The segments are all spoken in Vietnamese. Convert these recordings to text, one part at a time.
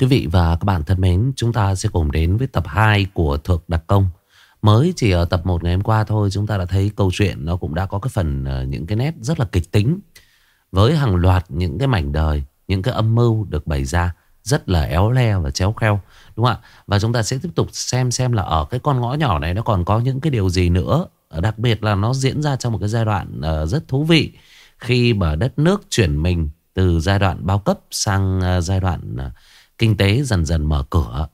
Quý vị và các bạn thân mến, chúng ta sẽ cùng đến với tập 2 của Thược Đặc Công. Mới chỉ ở tập 1 ngày hôm qua thôi, chúng ta đã thấy câu chuyện nó cũng đã có cái phần ờ, những cái nét rất là kịch tính. Với hàng loạt những cái mảnh đời, những cái âm mưu được bày ra rất là éo le và chéo kheo. Đúng không ạ? Và chúng ta sẽ tiếp tục xem xem là ở cái con ngõ nhỏ này nó còn có những cái điều gì nữa. Ờ, đặc biệt là nó diễn ra trong một cái giai đoạn ờ, rất thú vị. Khi mà đất nước chuyển mình từ giai đoạn bao cấp sang giai đoạn... Kinh tế dần dần mở cửa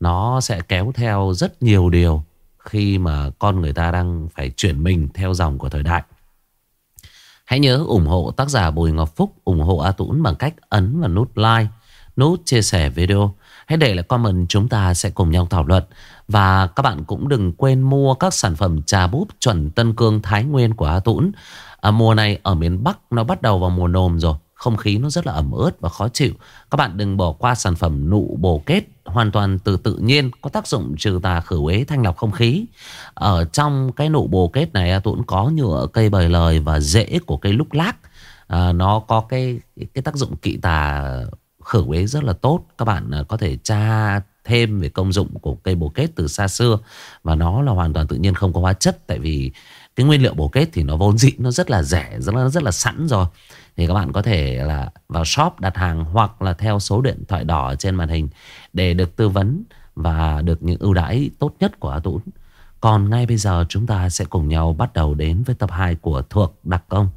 nó sẽ kéo theo rất nhiều điều khi mà con người ta đang phải chuyển mình theo dòng của thời đại. Hãy nhớ ủng hộ tác giả Bùi Ngọc Phúc, ủng hộ A Tũng bằng cách ấn vào nút like, nút chia sẻ video. Hãy để lại comment chúng ta sẽ cùng nhau thảo luận. Và các bạn cũng đừng quên mua các sản phẩm trà búp chuẩn Tân Cương Thái Nguyên của A Tũng. À, mùa này ở miền Bắc nó bắt đầu vào mùa nồm rồi. Không khí nó rất là ẩm ướt và khó chịu. Các bạn đừng bỏ qua sản phẩm nụ bồ kết Hoàn toàn từ tự nhiên Có tác dụng trừ tà khử uế thanh lọc không khí. Ở trong cái nụ bồ kết này à, tôi cũng có nhựa cây bời lời Và rễ của cây lúc lác. À, Nó có cái cái tác dụng kỵ tà khử uế rất là tốt. Các bạn à, có thể tra thêm về công dụng của cây bồ kết từ xa xưa. Và nó là hoàn toàn tự nhiên không có hóa chất. Tại vì cái nguyên liệu bồ kết thì nó vốn dĩ nó rất là rẻ Rất là, rất là sẵn rồi thì các bạn có thể là vào shop đặt hàng hoặc là theo số điện thoại đỏ trên màn hình để được tư vấn và được những ưu đãi tốt nhất của A Tũng. Còn ngay bây giờ chúng ta sẽ cùng nhau bắt đầu đến với tập 2 của Thuộc Đặc Công.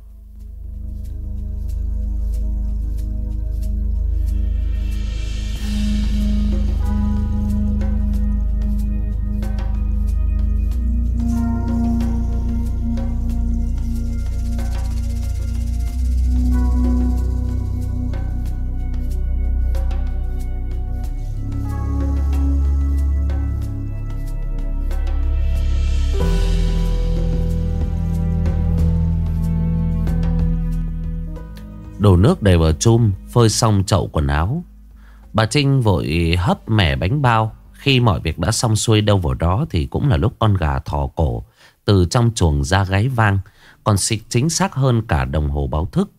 Đổ nước đầy vào chum, Phơi xong chậu quần áo. Bà Trinh vội hấp mẻ bánh bao. Khi mọi việc đã xong xuôi đâu vào đó Thì cũng là lúc con gà thò cổ, Từ trong chuồng ra gáy vang, Còn xịt chính xác hơn cả đồng hồ báo thức.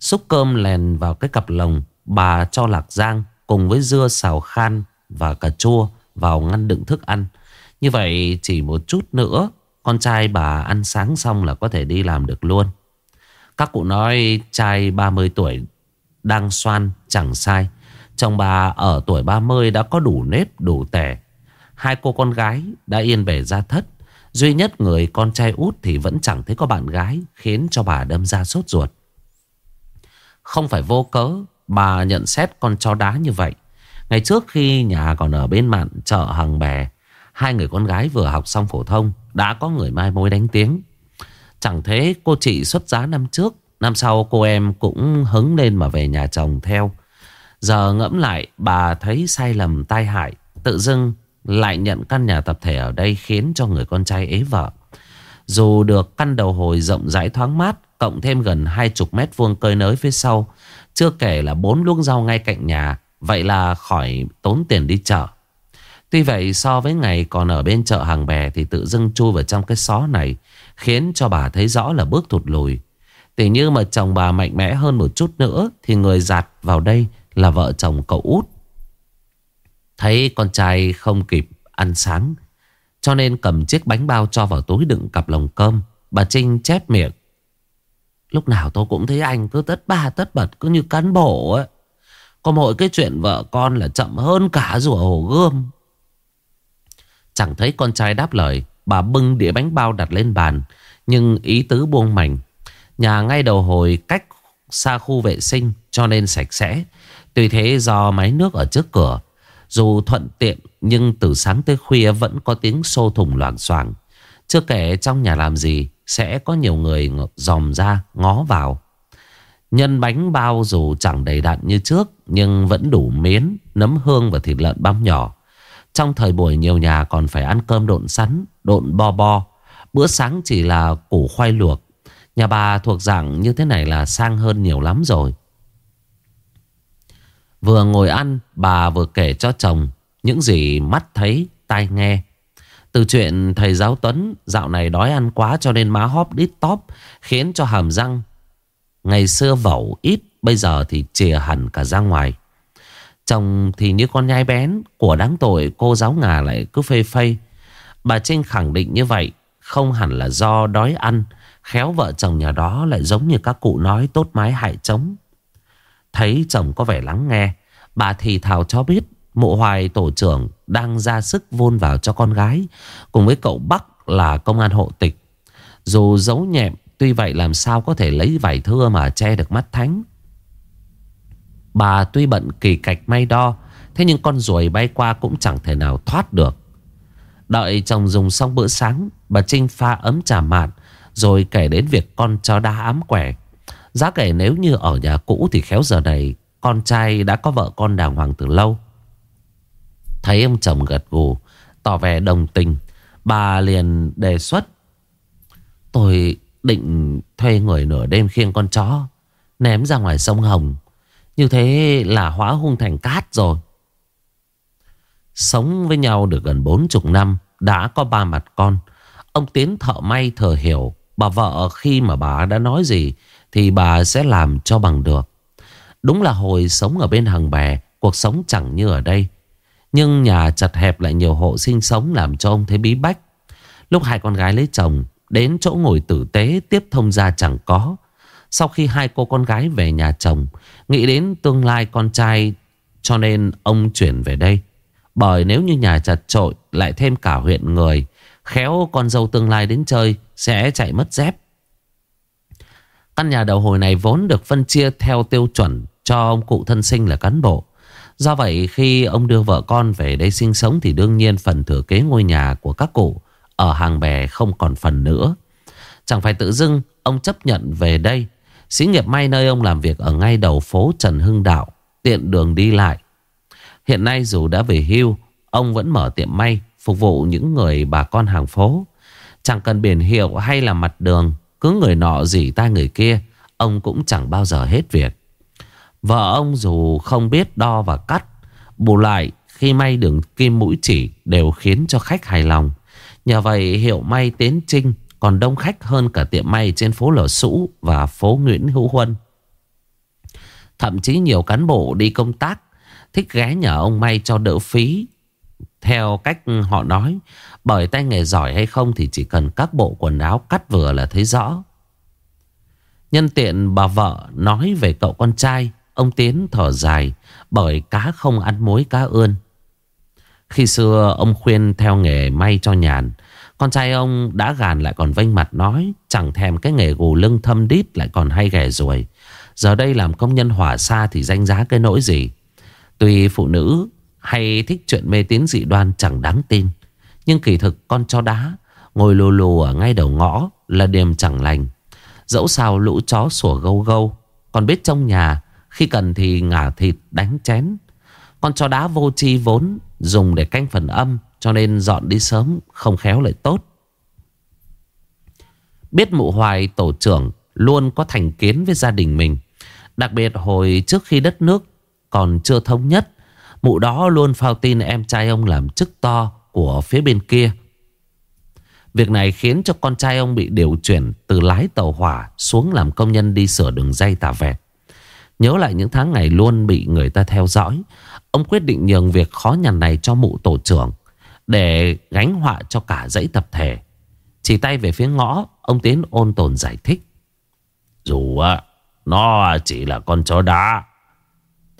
Xúc cơm lèn vào cái cặp lồng, Bà cho lạc giang Cùng với dưa xào khan Và cà chua vào ngăn đựng thức ăn. Như vậy chỉ một chút nữa, Con trai bà ăn sáng xong là có thể đi làm được luôn các cụ nói trai 30 tuổi đang xoan chẳng sai. Chồng bà ở tuổi 30 đã có đủ nếp đủ tẻ. Hai cô con gái đã yên bề ra thất. Duy nhất người con trai út thì vẫn chẳng thấy có bạn gái khiến cho bà đâm ra sốt ruột. Không phải vô cớ bà nhận xét con chó đá như vậy. Ngày trước khi nhà còn ở bên mạn chợ hàng bè, hai người con gái vừa học xong phổ thông đã có người mai mối đánh tiếng. Chẳng thế cô chị xuất giá năm trước, Năm sau cô em cũng hứng lên mà về nhà chồng theo. Giờ ngẫm lại, bà thấy sai lầm, tai hại, Tự dưng lại nhận căn nhà tập thể ở đây Khiến cho người con trai ế vợ. Dù được căn đầu hồi rộng rãi thoáng mát, Cộng thêm gần hai chục mét vuông cơi nới phía sau, Chưa kể là bốn luống rau ngay cạnh nhà, Vậy là khỏi tốn tiền đi chợ. Tuy vậy, so với ngày còn ở bên chợ hàng bè Thì tự dưng chui vào trong cái xó này Khiến cho bà thấy rõ là bước thụt lùi. Tỷ như mà chồng bà mạnh mẽ hơn một chút nữa Thì người giạt vào đây là vợ chồng cậu út. Thấy con trai không kịp ăn sáng, Cho nên cầm chiếc bánh bao cho vào túi đựng cặp lồng cơm. Bà Trinh chép miệng. Lúc nào tôi cũng thấy anh cứ tất ba tất bật, cứ như cán bộ ấy. Có mỗi cái chuyện vợ con là chậm hơn cả rùa hồ gươm. Chẳng thấy con trai đáp lời. Bà bưng đĩa bánh bao đặt lên bàn Nhưng ý tứ buông mảnh. Nhà ngay đầu hồi cách xa khu vệ sinh cho nên sạch sẽ. Tuy thế do máy nước ở trước cửa Dù thuận tiện nhưng từ sáng tới khuya vẫn có tiếng xô thùng loảng xoảng. Chưa kể trong nhà làm gì sẽ có nhiều người dòm ra ngó vào. Nhân bánh bao dù chẳng đầy đặn như trước Nhưng vẫn đủ miến, nấm hương và thịt lợn băm nhỏ. Trong thời buổi nhiều nhà còn phải ăn cơm độn sắn, độn bo bo. Bữa sáng chỉ là củ khoai luộc. Nhà bà thuộc dạng như thế này là sang hơn nhiều lắm rồi. Vừa ngồi ăn, bà vừa kể cho chồng những gì mắt thấy, tai nghe. Từ chuyện thầy giáo Tuấn dạo này đói ăn quá cho nên má hóp đít tóp khiến cho hàm răng. Ngày xưa vẩu ít, bây giờ thì chìa hẳn cả ra ngoài. Chồng thì như con nhai bén Của đáng tội cô giáo ngà lại cứ phê phây Bà Trinh khẳng định như vậy, Không hẳn là do đói ăn, Khéo vợ chồng nhà đó lại giống như các cụ nói tốt mái hại trống. Thấy chồng có vẻ lắng nghe, Bà thì thào cho biết Mụ hoài tổ trưởng đang ra sức vun vào cho con gái, Cùng với cậu Bắc là công an hộ tịch. Dù giấu nhẹm, Tuy vậy làm sao có thể lấy vải thưa mà che được mắt thánh. Bà tuy bận kỳ cạch may đo, Thế nhưng con ruồi bay qua cũng chẳng thể nào thoát được. Đợi chồng dùng xong bữa sáng, Bà Trinh pha ấm trà mạn Rồi kể đến việc con chó đá ám quẻ. Giá kể nếu như ở nhà cũ Thì khéo giờ này, Con trai đã có vợ con đàng hoàng từ lâu. Thấy ông chồng gật gù, Tỏ vẻ đồng tình, Bà liền đề xuất. Tôi định thuê người nửa đêm khiêng con chó, Ném ra ngoài sông Hồng. Như thế là hóa hung thành cát rồi. Sống với nhau được gần bốn chục năm, Đã có ba mặt con. Ông Tiến thợ may thừa hiểu, Bà vợ khi mà bà đã nói gì Thì bà sẽ làm cho bằng được. Đúng là hồi sống ở bên hàng bè, Cuộc sống chẳng như ở đây. Nhưng nhà chật hẹp lại nhiều hộ sinh sống Làm cho ông thấy bí bách. Lúc hai con gái lấy chồng, Đến chỗ ngồi tử tế tiếp thông gia chẳng có. Sau khi hai cô con gái về nhà chồng, Nghĩ đến tương lai con trai, Cho nên ông chuyển về đây. Bởi nếu như nhà chật trội Lại thêm cả huyện người Khéo con dâu tương lai đến chơi Sẽ chạy mất dép Căn nhà đầu hồi này vốn được phân chia theo tiêu chuẩn cho ông cụ thân sinh là cán bộ. Do vậy khi ông đưa vợ con về đây sinh sống thì đương nhiên phần thừa kế ngôi nhà của các cụ ở hàng bè không còn phần nữa. Chẳng phải tự dưng ông chấp nhận về đây. Xí nghiệp may nơi ông làm việc ở ngay đầu phố Trần Hưng Đạo, tiện đường đi lại. Hiện nay dù đã về hưu, ông vẫn mở tiệm may phục vụ những người bà con hàng phố. Chẳng cần biển hiệu hay là mặt đường, cứ người nọ dỉ tai người kia, ông cũng chẳng bao giờ hết việc. Vợ ông dù không biết đo và cắt, bù lại khi may đường kim mũi chỉ đều khiến cho khách hài lòng. Nhờ vậy hiệu may Tiến Trinh còn đông khách hơn cả tiệm may trên phố Lò Sũ và phố Nguyễn Hữu Huân. Thậm chí nhiều cán bộ đi công tác thích ghé nhờ ông may cho đỡ phí. Theo cách họ nói, bởi tay nghề giỏi hay không thì chỉ cần các bộ quần áo cắt vừa là thấy rõ. Nhân tiện bà vợ nói về cậu con trai, ông Tiến thở dài bởi cá không ăn muối cá ươn. Khi xưa ông khuyên theo nghề may cho nhàn Con trai ông đã gàn lại còn vênh mặt nói Chẳng thèm cái nghề gù lưng thâm đít lại còn hay ghẻ ruồi Giờ đây làm công nhân hỏa xa thì danh giá cái nỗi gì Tuy phụ nữ hay thích chuyện mê tín dị đoan chẳng đáng tin, Nhưng kỳ thực con chó đá Ngồi lù lù ở ngay đầu ngõ là điềm chẳng lành. Dẫu sao lũ chó sủa gâu gâu, Còn biết trong nhà Khi cần thì ngả thịt đánh chén. Con chó đá vô chi vốn Dùng để canh phần âm, Cho nên dọn đi sớm Không khéo lại tốt. Biết mụ hoài tổ trưởng Luôn có thành kiến với gia đình mình, Đặc biệt hồi trước khi đất nước còn chưa thống nhất. Mụ đó luôn phao tin em trai ông làm chức to Của phía bên kia. Việc này khiến cho con trai ông bị điều chuyển Từ lái tàu hỏa xuống làm công nhân đi sửa đường dây tà vẹt. Nhớ lại những tháng ngày luôn bị người ta theo dõi, Ông quyết định nhường việc khó nhằn này cho mụ tổ trưởng Để gánh họa cho cả dãy tập thể. Chỉ tay về phía ngõ, Ông Tiến ôn tồn giải thích. Dù nó chỉ là con chó đá.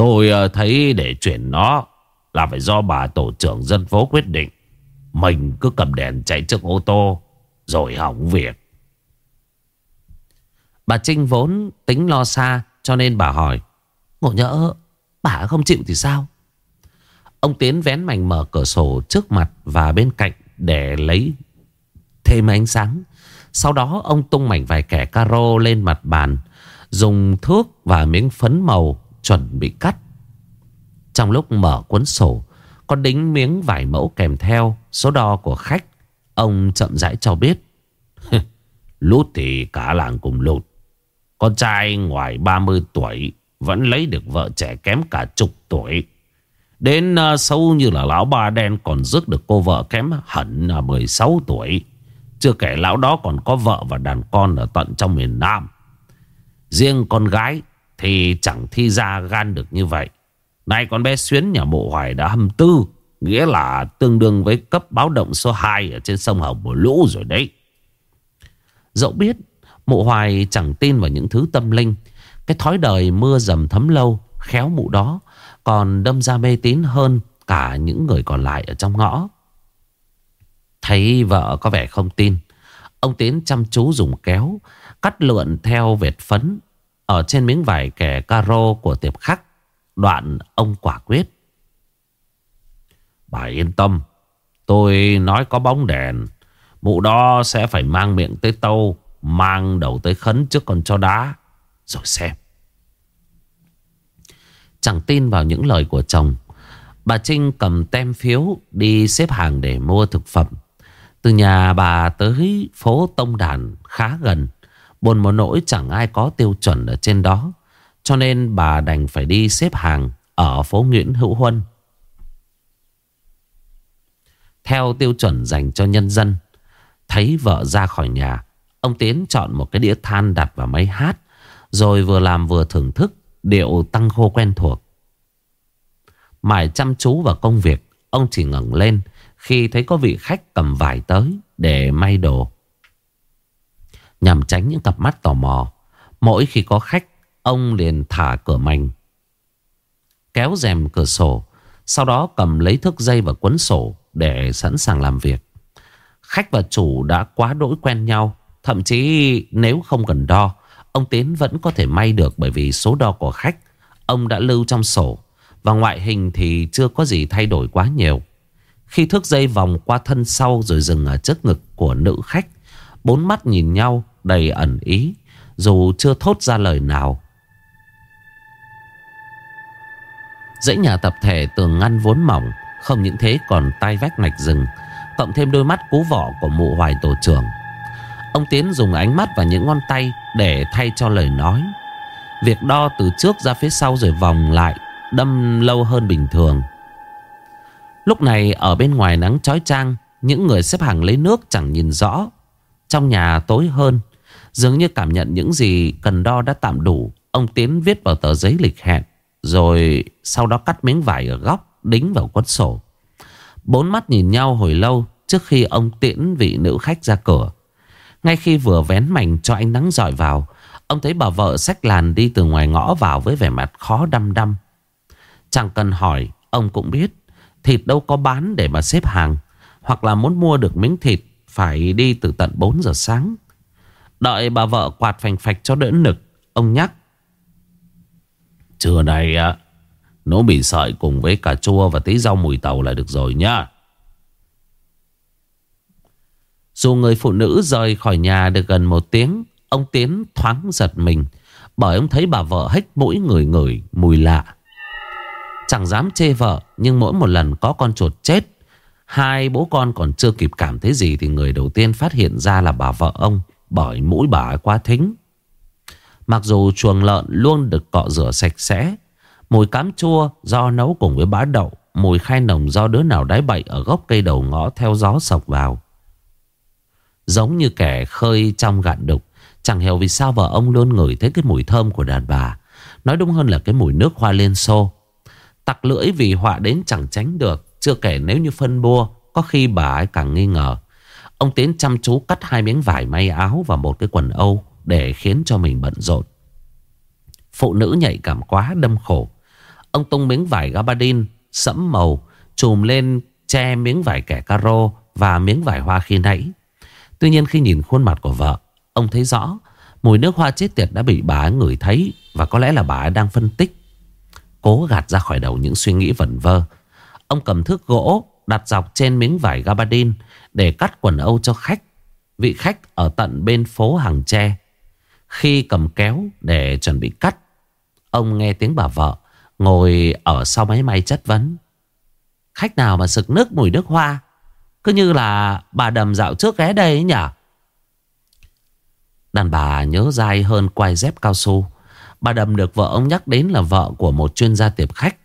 Tôi ờ, thấy để chuyển nó Là phải do bà tổ trưởng dân phố quyết định. Mình cứ cầm đèn chạy trước ô tô Rồi hỏng việc. Bà Trinh vốn tính lo xa Cho nên bà hỏi Ngộ nhỡ bà không chịu thì sao? Ông Tiến vén mảnh mở cửa sổ trước mặt và bên cạnh để lấy thêm ánh sáng. Sau đó ông tung mảnh vài kẻ caro lên mặt bàn, dùng thước và miếng phấn màu chuẩn bị cắt. Trong lúc mở cuốn sổ, có đính miếng vải mẫu kèm theo số đo của khách. Ông chậm rãi cho biết. lút thì cả làng cùng lụt. Con trai ngoài 30 tuổi vẫn lấy được vợ trẻ kém cả chục tuổi. Đến ờ, uh, sâu như là lão ba đen còn rước được cô vợ kém hẳn ờ, là 16 tuổi. Chưa kể lão đó còn có vợ và đàn con ở tận trong miền Nam. Riêng con gái thì chẳng thi ra gan được như vậy. Nay con bé Xuyến nhà mộ hoài đã hầm tư, Nghĩa là tương đương với cấp báo động số 2 Ở trên sông Hồng mùa lũ rồi đấy Dẫu biết Mụ hoài chẳng tin vào những thứ tâm linh, Cái thói đời mưa dầm thấm lâu, Khéo mụ đó Còn đâm ra mê tín hơn Cả những người còn lại ở trong ngõ Thấy vợ có vẻ không tin, Ông Tiến chăm chú dùng kéo, Cắt lượn theo vệt phấn ở trên miếng vải kẻ caro của tiệp khắc, Đoạn ông quả quyết. Bà yên tâm, Tôi nói có bóng đèn. Mụ đó sẽ phải mang miệng tới tâu, Mang đầu tới khấn trước con cho đá. Rồi xem. Chẳng tin vào những lời của chồng, Bà Trinh cầm tem phiếu Đi xếp hàng để mua thực phẩm. Từ nhà bà tới phố Tông Đàn khá gần. Buồn một nỗi chẳng ai có tiêu chuẩn ở trên đó. Cho nên bà đành phải đi xếp hàng Ở phố Nguyễn Hữu Huân. Theo tiêu chuẩn dành cho nhân dân, Thấy vợ ra khỏi nhà, Ông Tiến chọn một cái đĩa than đặt vào máy hát, Rồi vừa làm vừa thưởng thức Điệu tăng khô quen thuộc. Mải chăm chú vào công việc, Ông chỉ ngẩng lên Khi thấy có vị khách cầm vải tới Để may đồ. Nhằm tránh những cặp mắt tò mò. Mỗi khi có khách, Ông liền thả cửa mảnh Kéo rèm cửa sổ, Sau đó cầm lấy thước dây và cuốn sổ Để sẵn sàng làm việc. Khách và chủ đã quá đỗi quen nhau, Thậm chí nếu không cần đo, Ông Tiến vẫn có thể may được Bởi vì số đo của khách, Ông đã lưu trong sổ Và ngoại hình thì chưa có gì thay đổi quá nhiều. Khi thước dây vòng qua thân sau Rồi dừng ở trước ngực của nữ khách, Bốn mắt nhìn nhau đầy ẩn ý, Dù chưa thốt ra lời nào. Dãy nhà tập thể tường ngăn vốn mỏng, Không những thế còn tai vách mạch rừng, Cộng thêm đôi mắt cú vỏ của mụ hoài tổ trưởng. Ông Tiến dùng ánh mắt và những ngón tay Để thay cho lời nói. Việc đo từ trước ra phía sau rồi vòng lại, Đâm lâu hơn bình thường. Lúc này, ở bên ngoài nắng chói chang, Những người xếp hàng lấy nước chẳng nhìn rõ. Trong nhà tối hơn Dường như cảm nhận những gì cần đo đã tạm đủ, Ông Tiến viết vào tờ giấy lịch hẹn, Rồi sau đó cắt miếng vải ở góc, Đính vào cuốn sổ. Bốn mắt nhìn nhau hồi lâu Trước khi ông tiễn vị nữ khách ra cửa. Ngay khi vừa vén mảnh cho ánh nắng dọi vào, Ông thấy bà vợ xách làn đi từ ngoài ngõ vào Với vẻ mặt khó đăm đăm. Chẳng cần hỏi, Ông cũng biết, Thịt đâu có bán để mà xếp hàng, Hoặc là muốn mua được miếng thịt Phải đi từ tận 4 giờ sáng. Đợi bà vợ quạt phành phạch cho đỡ nực Ông nhắc Trưa nay á Nấu mì sợi cùng với cà chua và tí rau mùi tàu là được rồi nhá. Dù người phụ nữ rời khỏi nhà được gần một tiếng, ông Tiến thoáng giật mình. Bởi ông thấy bà vợ hếch mũi người người mùi lạ. Chẳng dám chê vợ, nhưng mỗi một lần có con chuột chết, hai bố con còn chưa kịp cảm thấy gì thì người đầu tiên phát hiện ra là bà vợ ông bởi mũi bà quá thính. Mặc dù chuồng lợn luôn được cọ rửa sạch sẽ, Mùi cám chua do nấu cùng với bá đậu Mùi khai nồng do đứa nào đái bậy Ở gốc cây đầu ngõ theo gió sọc vào. Giống như kẻ khơi trong gạn đục Chẳng hiểu vì sao vợ ông luôn ngửi thấy cái mùi thơm của đàn bà. Nói đúng hơn là cái mùi nước hoa liên xô. Tặc lưỡi vì họa đến chẳng tránh được Chưa kể nếu như phân bua Có khi bà ấy càng nghi ngờ. Ông Tiến chăm chú cắt hai miếng vải may áo Và một cái quần âu Để khiến cho mình bận rộn. Phụ nữ nhạy cảm quá đâm khổ. Ông tung miếng vải gabardine sẫm màu Chùm lên che miếng vải kẻ caro Và miếng vải hoa khi nãy. Tuy nhiên khi nhìn khuôn mặt của vợ, Ông thấy rõ Mùi nước hoa chết tiệt đã bị bà ngửi thấy Và có lẽ là bà đang phân tích. Cố gạt ra khỏi đầu những suy nghĩ vẩn vơ, Ông cầm thước gỗ Đặt dọc trên miếng vải gabardine để cắt quần âu cho khách. Vị khách ở tận bên phố hàng tre. Khi cầm kéo để chuẩn bị cắt, Ông nghe tiếng bà vợ Ngồi ở sau máy may chất vấn. Khách nào mà sực nước mùi nước hoa? Cứ như là bà đầm dạo trước ghé đây ấy nhỉ? Đàn bà nhớ dai hơn quai dép cao su. Bà đầm được vợ ông nhắc đến là vợ của một chuyên gia tiệp khách.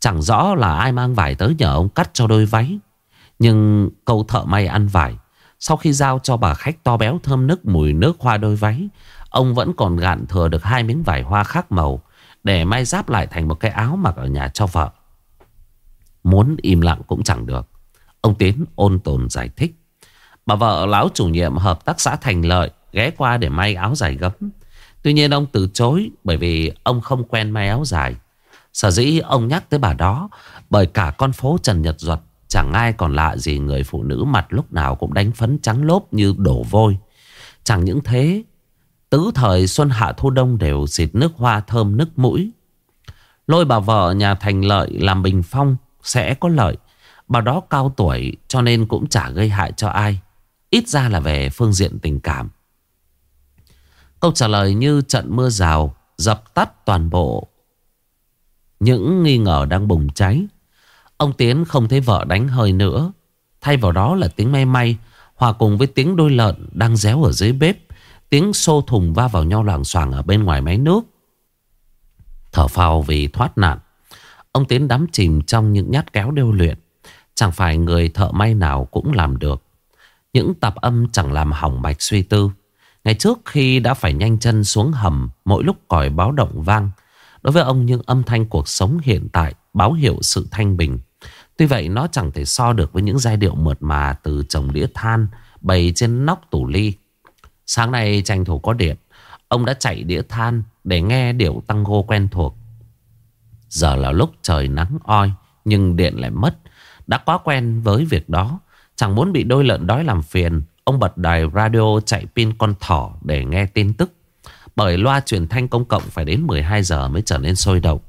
Chẳng rõ là ai mang vải tới nhờ ông cắt cho đôi váy. Nhưng câu thợ may ăn vải, Sau khi giao cho bà khách to béo thơm nức mùi nước hoa đôi váy, Ông vẫn còn gạn thừa được hai miếng vải hoa khác màu Để may giáp lại thành một cái áo mặc ở nhà cho vợ. Muốn im lặng cũng chẳng được. Ông Tiến ôn tồn giải thích. Bà vợ lão chủ nhiệm hợp tác xã Thành Lợi Ghé qua để may áo dài gấm. Tuy nhiên ông từ chối Bởi vì ông không quen may áo dài. Sở dĩ ông nhắc tới bà đó Bởi cả con phố Trần Nhật Duật Chẳng ai còn lạ gì người phụ nữ mặt lúc nào cũng đánh phấn trắng lốp như đổ vôi. Chẳng những thế, Tứ thời xuân hạ thu đông đều xịt nước hoa thơm nước mũi. Lôi bà vợ nhà thành lợi làm bình phong Sẽ có lợi. Bà đó cao tuổi cho nên cũng chả gây hại cho ai. Ít ra là về phương diện tình cảm. Câu trả lời như trận mưa rào Dập tắt toàn bộ. Những nghi ngờ đang bùng cháy. Ông Tiến không thấy vợ đánh hơi nữa. Thay vào đó là tiếng may may, Hòa cùng với tiếng đôi lợn đang réo ở dưới bếp, Tiếng xô thùng va vào nhau loảng xoảng ở bên ngoài máy nước. Thở phào vì thoát nạn, Ông Tiến đắm chìm trong những nhát kéo điêu luyện. Chẳng phải người thợ may nào cũng làm được. Những tạp âm chẳng làm hỏng bạch suy tư. Ngày trước khi đã phải nhanh chân xuống hầm, Mỗi lúc còi báo động vang. Đối với ông, những âm thanh cuộc sống hiện tại Báo hiệu sự thanh bình. Tuy vậy, nó chẳng thể so được với những giai điệu mượt mà Từ chồng đĩa than Bày trên nóc tủ ly. Sáng nay tranh thủ có điện, Ông đã chạy đĩa than Để nghe điệu tango quen thuộc. Giờ là lúc trời nắng oi, Nhưng điện lại mất. Đã quá quen với việc đó, Chẳng muốn bị đôi lợn đói làm phiền, Ông bật đài radio chạy pin con thỏ Để nghe tin tức. Bởi loa truyền thanh công cộng phải đến 12 giờ Mới trở nên sôi động.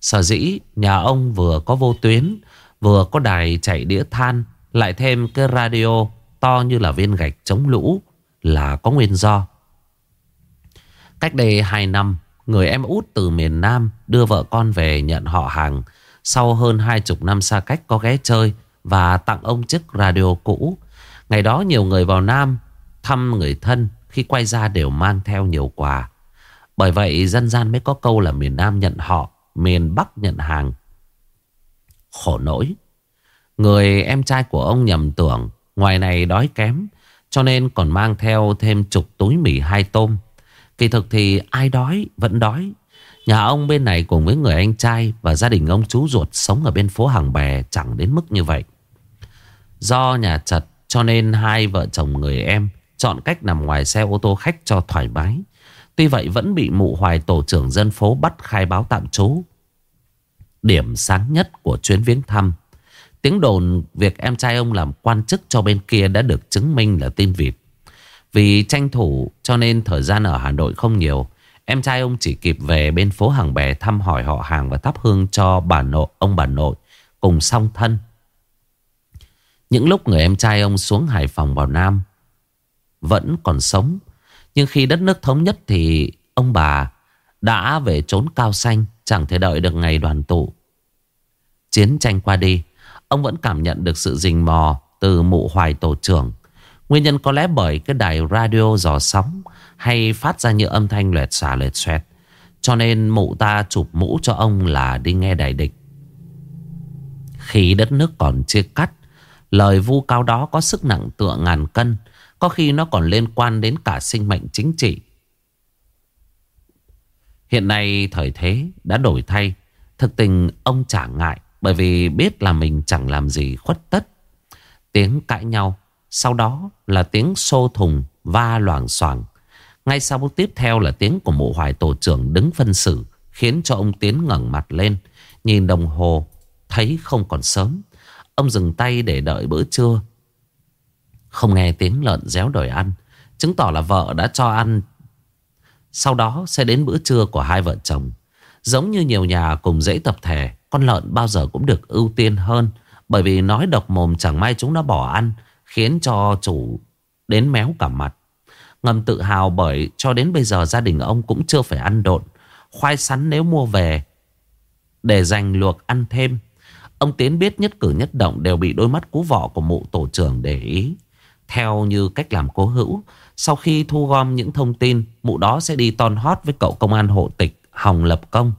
Sở dĩ nhà ông vừa có vô tuyến Vừa có đài chạy đĩa than, Lại thêm cái radio To như là viên gạch chống lũ, Là có nguyên do. Cách đây 2 năm, Người em út từ miền Nam Đưa vợ con về nhận họ hàng. Sau hơn hai chục năm xa cách có ghé chơi Và tặng ông chiếc radio cũ. Ngày đó nhiều người vào Nam Thăm người thân Khi quay ra đều mang theo nhiều quà. Bởi vậy dân gian mới có câu là miền Nam nhận họ, Miền Bắc nhận hàng. Khổ nỗi. Người em trai của ông nhầm tưởng, Ngoài này đói kém, Cho nên còn mang theo thêm chục túi mì hai tôm. Kỳ thực thì ai đói vẫn đói. Nhà ông bên này cùng với người anh trai Và gia đình ông chú ruột sống ở bên phố Hàng Bè Chẳng đến mức như vậy. Do nhà chật cho nên hai vợ chồng người em Chọn cách nằm ngoài xe ô tô khách cho thoải mái. Tuy vậy vẫn bị mụ hoài tổ trưởng dân phố bắt khai báo tạm trú. Điểm sáng nhất của chuyến viếng thăm Tiếng đồn việc em trai ông làm quan chức cho bên kia đã được chứng minh là tin vịt Vì tranh thủ cho nên thời gian ở Hà Nội không nhiều Em trai ông chỉ kịp về bên phố Hàng Bè thăm hỏi họ hàng và thắp hương cho bà nội, ông bà nội cùng song thân. Những lúc người em trai ông xuống Hải Phòng vào Nam vẫn còn sống. Nhưng khi đất nước thống nhất thì ông bà đã về trốn cao xanh chẳng thể đợi được ngày đoàn tụ. Chiến tranh qua đi, ông vẫn cảm nhận được sự rình mò từ mụ hoài tổ trưởng. Nguyên nhân có lẽ bởi cái đài radio dò sóng hay phát ra những âm thanh lẹt xả lẹt xoẹt. Cho nên mụ ta chụp mũ cho ông là đi nghe đài địch. Khi đất nước còn chia cắt, lời vu cáo đó có sức nặng tựa ngàn cân. Có khi nó còn liên quan đến cả sinh mệnh chính trị. Hiện nay thời thế đã đổi thay. Thực tình ông chả ngại bởi vì biết là mình chẳng làm gì khuất tất. Tiếng cãi nhau, sau đó là tiếng xô thùng va loảng xoảng. Ngay sau bước tiếp theo là tiếng của mụ hoài tổ trưởng đứng phân xử Khiến cho ông Tiến ngẩng mặt lên Nhìn đồng hồ Thấy không còn sớm Ông dừng tay để đợi bữa trưa Không nghe tiếng lợn réo đòi ăn Chứng tỏ là vợ đã cho ăn sau đó sẽ đến bữa trưa của hai vợ chồng Giống như nhiều nhà cùng dãy tập thể Con lợn bao giờ cũng được ưu tiên hơn Bởi vì nói độc mồm chẳng may chúng nó bỏ ăn Khiến cho chủ đến méo cả mặt Ngầm tự hào bởi cho đến bây giờ gia đình ông cũng chưa phải ăn độn. Khoai sắn nếu mua về để dành luộc ăn thêm. Ông Tiến biết nhất cử nhất động đều bị đôi mắt cú vọ của mụ tổ trưởng để ý. Theo như cách làm cố hữu, sau khi thu gom những thông tin, mụ đó sẽ đi ton hót với cậu công an hộ tịch Hồng Lập Công.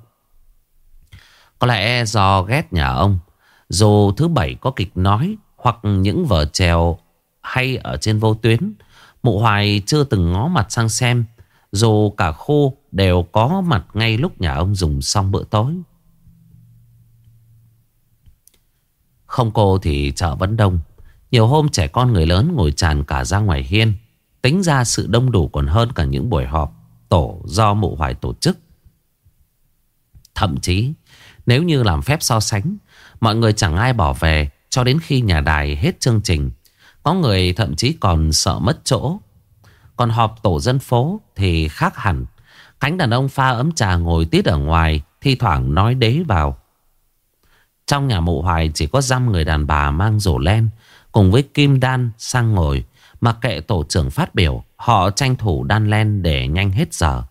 Có lẽ do ghét nhà ông, dù thứ bảy có kịch nói hoặc những vở trèo hay ở trên vô tuyến, Mụ Hoài chưa từng ngó mặt sang xem Dù cả khu đều có mặt ngay lúc nhà ông dùng xong bữa tối Không cô thì chợ vẫn đông Nhiều hôm trẻ con người lớn ngồi tràn cả ra ngoài hiên Tính ra sự đông đủ còn hơn cả những buổi họp Tổ do mụ hoài tổ chức. Thậm chí, Nếu như làm phép so sánh, Mọi người chẳng ai bỏ về Cho đến khi nhà đài hết chương trình. Có người thậm chí còn sợ mất chỗ. Còn họp tổ dân phố Thì khác hẳn. Cánh đàn ông pha ấm trà ngồi tít ở ngoài Thi thoảng nói đế vào. Trong nhà mụ hoài chỉ có dăm người đàn bà mang rổ len Cùng với Kim Đan sang ngồi. Mặc kệ tổ trưởng phát biểu, Họ tranh thủ đan len để nhanh hết giờ.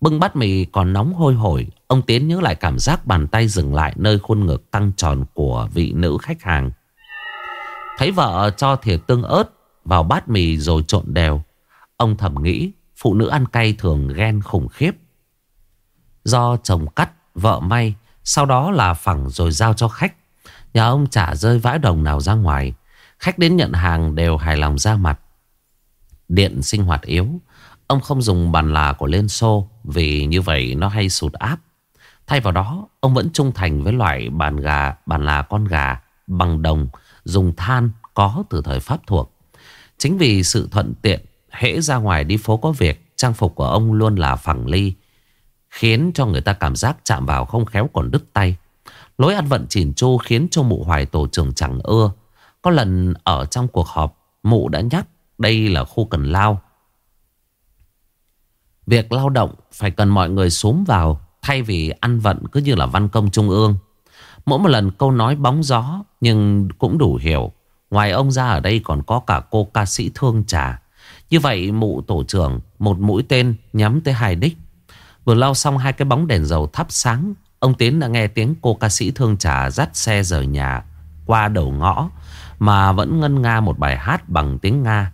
Bưng bát mì còn nóng hôi hổi, Ông Tiến nhớ lại cảm giác bàn tay dừng lại Nơi khuôn ngực tăng tròn của vị nữ khách hàng. Thấy vợ cho thìa tương ớt Vào bát mì rồi trộn đều, Ông thầm nghĩ Phụ nữ ăn cay thường ghen khủng khiếp. Do chồng cắt, Vợ may, Sau đó là phẳng rồi giao cho khách. Nhà ông chả rơi vãi đồng nào ra ngoài. Khách đến nhận hàng đều hài lòng ra mặt. Điện sinh hoạt yếu. Ông không dùng bàn là của Liên Xô, Vì như vậy nó hay sụt áp. Thay vào đó, Ông vẫn trung thành với loại bàn gà, Bàn là con gà, Bằng đồng, Dùng than Có từ thời Pháp thuộc. Chính vì sự thuận tiện, Hễ ra ngoài đi phố có việc, Trang phục của ông luôn là phẳng ly, Khiến cho người ta cảm giác chạm vào không khéo còn đứt tay. Lối ăn vận chỉn chu khiến cho mụ hoài tổ trưởng chẳng ưa. Có lần ở trong cuộc họp, Mụ đã nhắc đây là khu cần lao. Việc lao động phải cần mọi người xuống vào, Thay vì ăn vận cứ như là văn công trung ương. Mỗi một lần câu nói bóng gió, Nhưng cũng đủ hiểu, Ngoài ông ra ở đây còn có cả cô ca sĩ thương trà. Như vậy, mụ tổ trưởng, Một mũi tên nhắm tới hai đích. Vừa lao xong hai cái bóng đèn dầu thắp sáng, Ông Tiến đã nghe tiếng cô ca sĩ thương trà Dắt xe rời nhà, Qua đầu ngõ. Mà vẫn ngân nga một bài hát bằng tiếng Nga.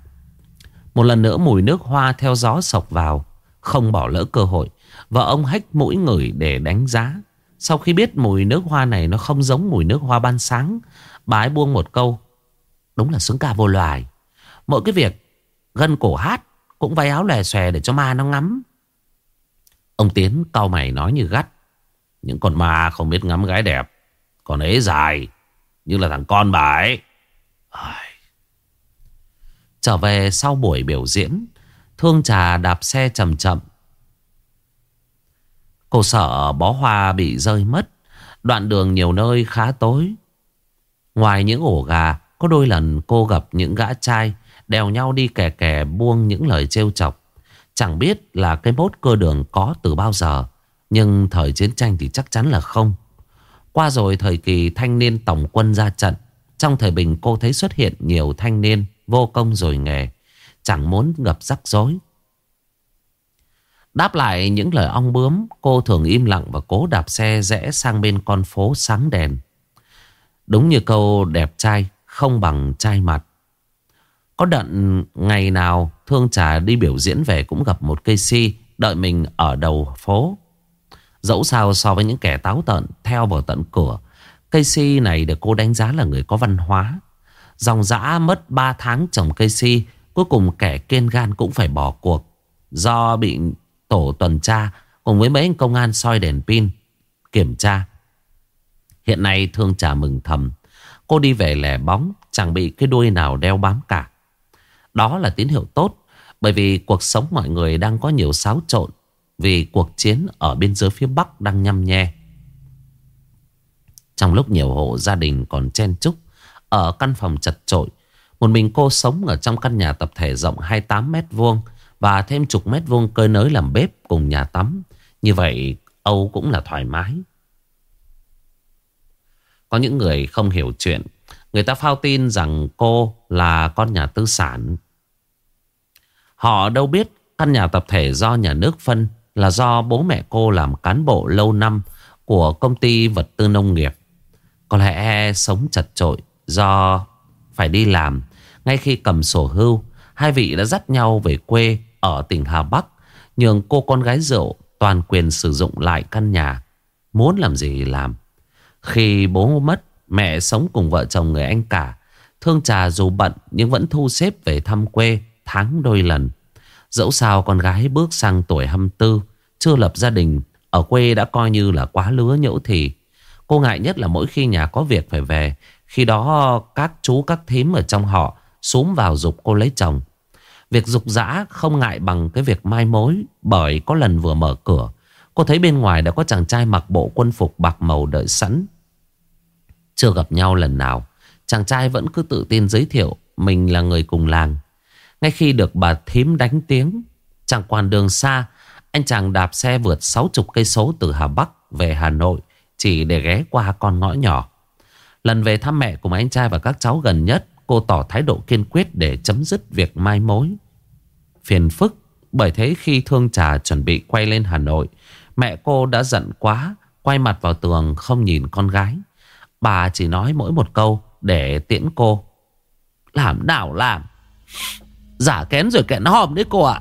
Một lần nữa mùi nước hoa theo gió sộc vào, Không bỏ lỡ cơ hội. Vợ ông hách mũi ngửi để đánh giá. Sau khi biết mùi nước hoa này Nó không giống mùi nước hoa ban sáng, Bà ấy buông một câu, Đúng là xứng ca vô loài. Mỗi cái việc gân cổ hát Cũng váy áo lè xòe để cho ma nó ngắm. Ông Tiến cau mày nói như gắt, Những con ma không biết ngắm gái đẹp Còn ấy dài Như là thằng con bà ấy. Trở về sau buổi biểu diễn, Thương trà đạp xe chậm chậm. Cô sợ bó hoa bị rơi mất, Đoạn đường nhiều nơi khá tối. Ngoài những ổ gà, Có đôi lần cô gặp những gã trai, Đèo nhau đi kè kè buông những lời trêu chọc. Chẳng biết là cái mốt cơ đường có từ bao giờ, Nhưng thời chiến tranh thì chắc chắn là không. Qua rồi thời kỳ thanh niên tổng quân ra trận trong thời bình cô thấy xuất hiện nhiều thanh niên Vô công rồi nghề, Chẳng muốn gặp rắc rối. Đáp lại những lời ong bướm, Cô thường im lặng và cố đạp xe rẽ sang bên con phố sáng đèn. Đúng như câu đẹp trai, Không bằng trai mặt. Có đợt ngày nào, Thương trà đi biểu diễn về Cũng gặp một cây si Đợi mình ở đầu phố. Dẫu sao so với những kẻ táo tận Theo vào tận cửa Cây si này được cô đánh giá là người có văn hóa. Dòng dã mất 3 tháng trồng cây si, Cuối cùng kẻ kiên gan cũng phải bỏ cuộc. Do bị tổ tuần tra Cùng với mấy anh công an soi đèn pin, Kiểm tra. Hiện nay thương trà mừng thầm. Cô đi về lẻ bóng, Chẳng bị cái đuôi nào đeo bám cả. Đó là tín hiệu tốt, Bởi vì cuộc sống mọi người đang có nhiều xáo trộn, Vì cuộc chiến ở biên giới phía Bắc đang nhăm nhe. Trong lúc nhiều hộ gia đình còn chen chúc, ở căn phòng chật chội, Một mình cô sống ở trong căn nhà tập thể rộng 28 mét vuông Và thêm chục mét vuông cơi nới làm bếp cùng nhà tắm. Như vậy, Âu cũng là thoải mái. Có những người không hiểu chuyện. Người ta phao tin rằng cô là con nhà tư sản. Họ đâu biết căn nhà tập thể do nhà nước phân Là do bố mẹ cô làm cán bộ lâu năm Của công ty vật tư nông nghiệp. Có lẽ sống chật chội Do phải đi làm. Ngay khi cầm sổ hưu, Hai vị đã dắt nhau về quê Ở tỉnh Hà Bắc, Nhường cô con gái rượu Toàn quyền sử dụng lại căn nhà, Muốn làm gì làm. Khi bố mất, Mẹ sống cùng vợ chồng người anh cả. Thương trà dù bận Nhưng vẫn thu xếp về thăm quê Tháng đôi lần. Dẫu sao con gái bước sang tuổi 24 Chưa lập gia đình, Ở quê đã coi như là quá lứa nhẫu thì. Cô ngại nhất là mỗi khi nhà có việc phải về. Khi đó, các chú, các thím ở trong họ Xúm vào dục cô lấy chồng. Việc dục dã không ngại bằng cái việc mai mối, Bởi có lần vừa mở cửa. Cô thấy bên ngoài đã có chàng trai mặc bộ quân phục bạc màu đợi sẵn. Chưa gặp nhau lần nào, Chàng trai vẫn cứ tự tin giới thiệu Mình là người cùng làng. Ngay khi được bà thím đánh tiếng, chàng quan đường xa, Anh chàng đạp xe vượt 60 cây số từ Hà Bắc về Hà Nội. Chỉ để ghé qua con ngõ nhỏ. Lần về thăm mẹ cùng anh trai và các cháu gần nhất, Cô tỏ thái độ kiên quyết để chấm dứt việc mai mối. Phiền phức, Bởi thế khi thương trà chuẩn bị quay lên Hà Nội, Mẹ cô đã giận quá, Quay mặt vào tường không nhìn con gái. Bà chỉ nói mỗi một câu Để tiễn cô. Làm nào làm. Giả kén rồi kẹn hòm đấy cô ạ.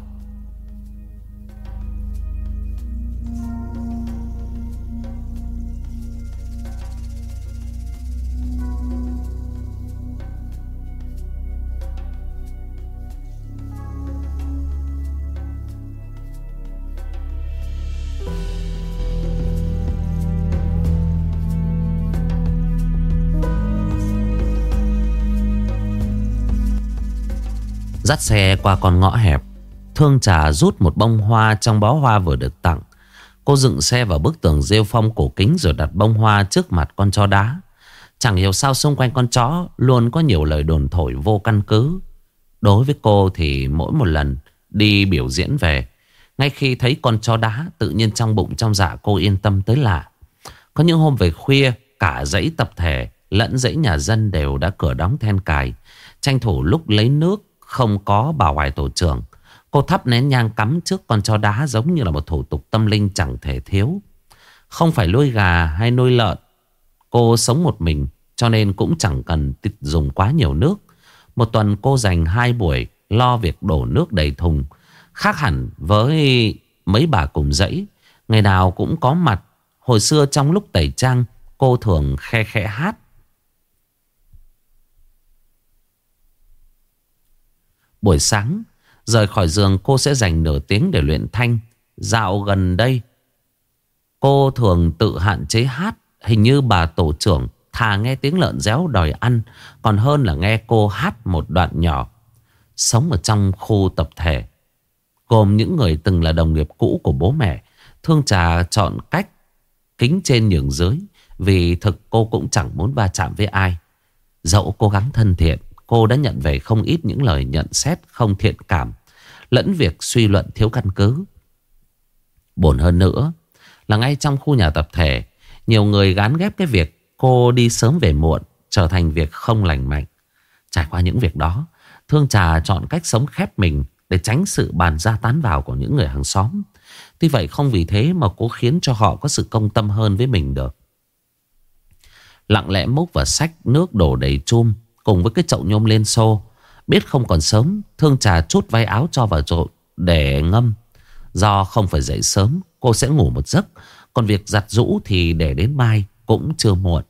Dắt xe qua con ngõ hẹp. Thương trà rút một bông hoa trong bó hoa vừa được tặng. Cô dựng xe vào bức tường rêu phong cổ kính Rồi đặt bông hoa trước mặt con chó đá. Chẳng hiểu sao xung quanh con chó Luôn có nhiều lời đồn thổi vô căn cứ. Đối với cô thì mỗi một lần Đi biểu diễn về, Ngay khi thấy con chó đá Tự nhiên trong bụng trong dạ cô yên tâm tới lạ. Có những hôm về khuya, Cả dãy tập thể lẫn dãy nhà dân đều đã cửa đóng then cài. Tranh thủ lúc lấy nước không có bà hoài tổ trưởng. Cô thắp nén nhang cắm trước con chó đá Giống như là một thủ tục tâm linh chẳng thể thiếu. Không phải nuôi gà hay nuôi lợn, Cô sống một mình, Cho nên cũng chẳng cần dùng quá nhiều nước. Một tuần cô dành hai buổi Lo việc đổ nước đầy thùng, Khác hẳn với mấy bà cùng dãy. Ngày nào cũng có mặt. Hồi xưa trong lúc tẩy trang, Cô thường khe khẽ hát. Buổi sáng, Rời khỏi giường, cô sẽ dành nửa tiếng để luyện thanh. Dạo gần đây, Cô thường tự hạn chế hát. Hình như bà tổ trưởng Thà nghe tiếng lợn réo đòi ăn, Còn hơn là nghe cô hát một đoạn nhỏ. Sống ở trong khu tập thể, Gồm những người từng là đồng nghiệp cũ của bố mẹ, Thương trà chọn cách Kính trên nhường dưới, Vì thực cô cũng chẳng muốn va chạm với ai. Dẫu cố gắng thân thiện Cô đã nhận về không ít những lời nhận xét không thiện cảm, Lẫn việc suy luận thiếu căn cứ. Buồn hơn nữa Là ngay trong khu nhà tập thể, Nhiều người gán ghép cái việc cô đi sớm về muộn Trở thành việc không lành mạnh. Trải qua những việc đó, Thương trà chọn cách sống khép mình Để tránh sự bàn ra tán vào của những người hàng xóm. Tuy vậy không vì thế mà cô khiến cho họ có sự công tâm hơn với mình được. Lặng lẽ múc và sách nước đổ đầy chum Cùng với cái chậu nhôm lên xô. Biết không còn sớm, Thương trà chút váy áo cho vào trộn Để ngâm. Do không phải dậy sớm, Cô sẽ ngủ một giấc. Còn việc giặt rũ thì để đến mai Cũng chưa muộn.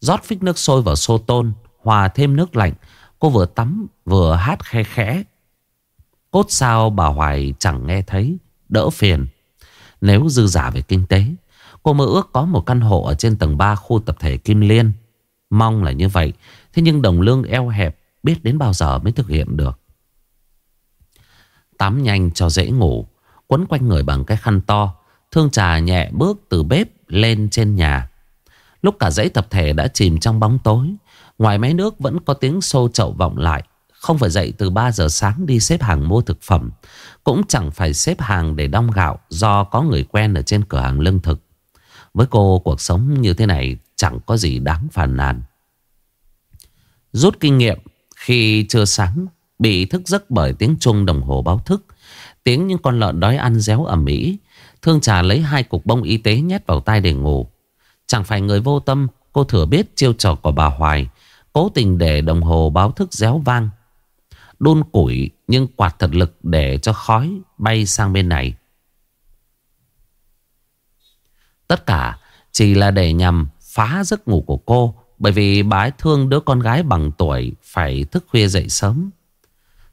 Rót phích nước sôi vào xô tôn, Hòa thêm nước lạnh. Cô vừa tắm, vừa hát khe khẽ. Cốt sao bà Hoài chẳng nghe thấy, Đỡ phiền. Nếu dư giả về kinh tế, Cô mơ ước có một căn hộ ở trên tầng 3 khu tập thể Kim Liên. Mong là như vậy Thế nhưng đồng lương eo hẹp Biết đến bao giờ mới thực hiện được. Tắm nhanh cho dễ ngủ, Quấn quanh người bằng cái khăn to, Thương trà nhẹ bước từ bếp lên trên nhà. Lúc cả dãy tập thể đã chìm trong bóng tối, Ngoài máy nước vẫn có tiếng xô chậu vọng lại. Không phải dậy từ 3 giờ sáng đi xếp hàng mua thực phẩm, Cũng chẳng phải xếp hàng để đong gạo Do có người quen ở trên cửa hàng lương thực. Với cô, cuộc sống như thế này chẳng có gì đáng phàn nàn. Rút kinh nghiệm khi chưa sáng bị thức giấc bởi tiếng chuông đồng hồ báo thức. Tiếng những con lợn đói ăn réo ở Mỹ. Thương trà lấy hai cục bông y tế nhét vào tay để ngủ. Chẳng phải người vô tâm, cô thừa biết chiêu trò của bà Hoài. Cố tình để đồng hồ báo thức réo vang. Đun củi nhưng quạt thật lực để cho khói bay sang bên này. Tất cả chỉ là để nhằm phá giấc ngủ của cô bởi vì bà ấy thương đứa con gái bằng tuổi Phải thức khuya dậy sớm.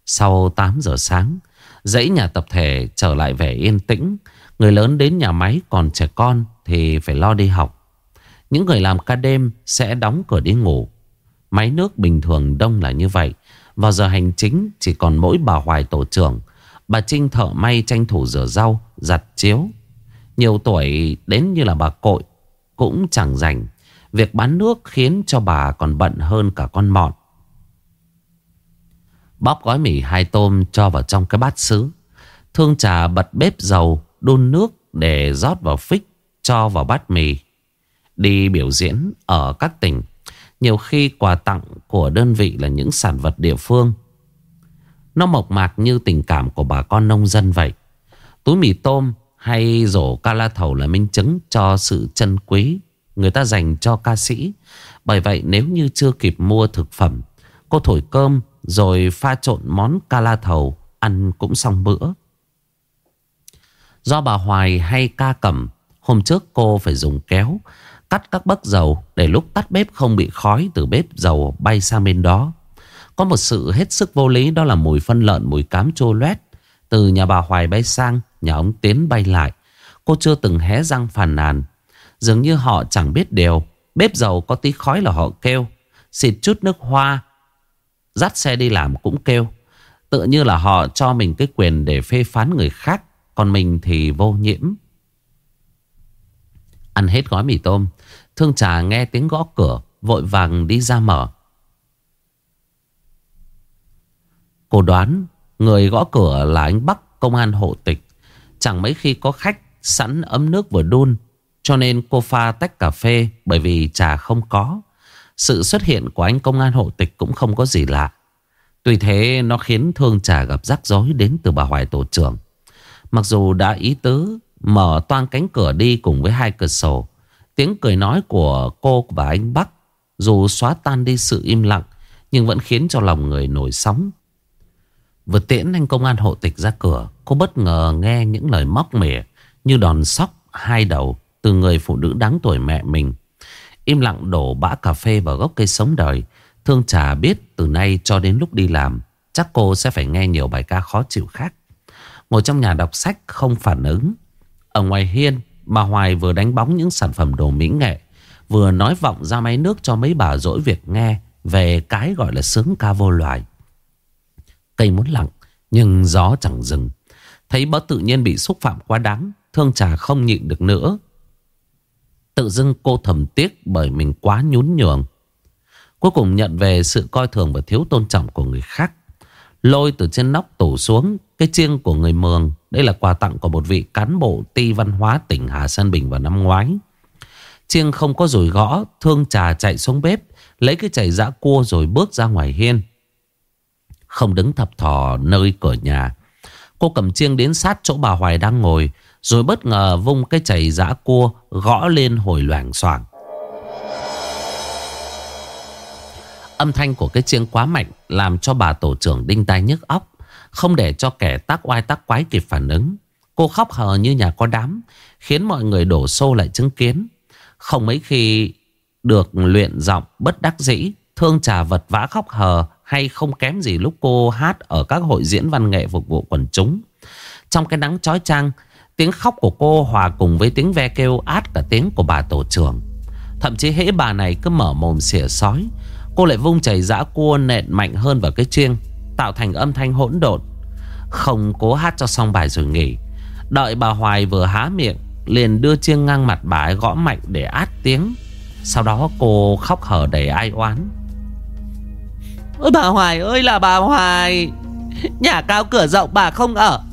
Sau 8 giờ sáng, Dãy nhà tập thể trở lại vẻ yên tĩnh. Người lớn đến nhà máy còn trẻ con Thì phải lo đi học. Những người làm ca đêm sẽ đóng cửa đi ngủ. Máy nước bình thường đông là như vậy. Vào giờ hành chính, Chỉ còn mỗi bà Hoài tổ trưởng. Bà Trinh thợ may tranh thủ rửa rau, Giặt chiếu. Nhiều tuổi đến như là bà cội, Cũng chẳng rảnh. Việc bán nước khiến cho bà còn bận hơn cả con mọn. Bóp gói mì hai tôm cho vào trong cái bát sứ Thương trà bật bếp dầu, Đun nước để rót vào phích, Cho vào bát mì. Đi biểu diễn ở các tỉnh, Nhiều khi quà tặng của đơn vị là những sản vật địa phương. Nó mộc mạc như tình cảm của bà con nông dân vậy. Túi mì tôm hay rổ ca la thầu là minh chứng cho sự chân quý. Người ta dành cho ca sĩ. Bởi vậy nếu như chưa kịp mua thực phẩm, Cô thổi cơm rồi pha trộn món ca la thầu, Ăn cũng xong bữa. Do bà Hoài hay ca cầm, Hôm trước cô phải dùng kéo, Cắt các bấc dầu Để lúc tắt bếp không bị khói từ bếp dầu bay sang bên đó. Có một sự hết sức vô lý, Đó là mùi phân lợn, mùi cám trô loét Từ nhà bà Hoài bay sang, Nhà ông Tiến bay lại. Cô chưa từng hé răng phàn nàn Dường như họ chẳng biết điều. Bếp dầu có tí khói là họ kêu. Xịt chút nước hoa, Dắt xe đi làm cũng kêu. Tự như là họ cho mình cái quyền để phê phán người khác, Còn mình thì vô nhiễm. Ăn hết gói mì tôm, Thương trà nghe tiếng gõ cửa, Vội vàng đi ra mở. Cô đoán, Người gõ cửa là anh Bắc, Công an hộ tịch. Chẳng mấy khi có khách Sẵn ấm nước vừa đun cho nên cô pha tách cà phê Bởi vì trà không có sự xuất hiện của anh công an hộ tịch cũng không có gì lạ. Tuy thế nó khiến thương trà gặp rắc rối đến từ bà Hoài tổ trưởng. Mặc dù đã ý tứ mở toang cánh cửa đi cùng với hai cửa sổ. Tiếng cười nói của cô và anh Bắc dù xóa tan đi sự im lặng nhưng vẫn khiến cho lòng người nổi sóng. Vừa tiễn anh công an hộ tịch ra cửa, cô bất ngờ nghe những lời móc mỉa như đòn sóc hai đầu từ người phụ nữ đáng tuổi mẹ mình. Im lặng đổ bã cà phê vào gốc cây sống đời. Thương trà biết từ nay cho đến lúc đi làm, Chắc cô sẽ phải nghe nhiều bài ca khó chịu khác. Ngồi trong nhà đọc sách không phản ứng. Ở ngoài hiên, Bà Hoài vừa đánh bóng những sản phẩm đồ mỹ nghệ, Vừa nói vọng ra máy nước cho mấy bà dỗi việc nghe Về cái gọi là sướng ca vô loài. Cây muốn lặng, Nhưng gió chẳng dừng. Thấy bớt tự nhiên bị xúc phạm quá đáng, Thương trà không nhịn được nữa. Tự dưng cô thầm tiếc bởi mình quá nhún nhường. Cuối cùng nhận về sự coi thường và thiếu tôn trọng của người khác. Lôi từ trên nóc tủ xuống cái chiêng của người Mường. Đây là quà tặng của một vị cán bộ ti văn hóa tỉnh Hà Sơn Bình vào năm ngoái. Chiêng không có rồi gõ, thương trà chạy xuống bếp, lấy cái chảy dã cua rồi bước ra ngoài hiên. Không đứng thập thò nơi cửa nhà. Cô cầm chiêng đến sát chỗ bà Hoài đang ngồi, rồi bất ngờ vung cái chày giã cua Gõ lên hồi loảng xoảng. Âm thanh của cái chiêng quá mạnh Làm cho bà tổ trưởng đinh tai nhức óc, Không để cho kẻ tác oai tác quái kịp phản ứng. Cô khóc hờ như nhà có đám, Khiến mọi người đổ xô lại chứng kiến. Không mấy khi được luyện giọng bất đắc dĩ, Thương trà vật vã khóc hờ Hay không kém gì lúc cô hát Ở các hội diễn văn nghệ phục vụ quần chúng. Trong cái nắng chói chang Tiếng khóc của cô hòa cùng với tiếng ve kêu át cả tiếng của bà tổ trưởng. Thậm chí hễ bà này cứ mở mồm xỉa sói, Cô lại vung chảy dã cua nện mạnh hơn vào cái chiêng, Tạo thành âm thanh hỗn độn. Không cố hát cho xong bài rồi nghỉ. Đợi bà Hoài vừa há miệng, Liền đưa chiêng ngang mặt bà ấy gõ mạnh để át tiếng. Sau đó cô khóc hở đầy ai oán. Ôi bà Hoài ơi là bà Hoài, Nhà cao cửa rộng bà không ở.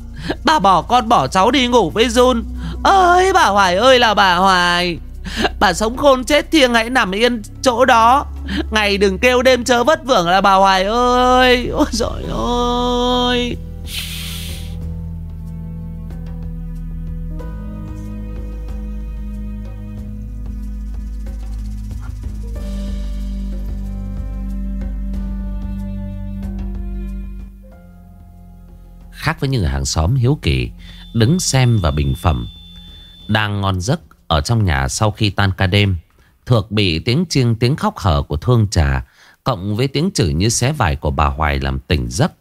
Bà bỏ con bỏ cháu đi ngủ với Jun. Ơi, bà Hoài ơi là bà Hoài. Bà sống khôn chết thiêng hãy nằm yên chỗ đó. Ngày đừng kêu đêm chớ vất vưởng là bà Hoài ơi. Ôi trời ơi. Khác với những người hàng xóm hiếu kỳ, Đứng xem và bình phẩm. Đang ngon giấc Ở trong nhà sau khi tan ca đêm, Thược bị tiếng chiêng tiếng khóc hở của thương trà, Cộng với tiếng chửi như xé vải của bà Hoài làm tỉnh giấc.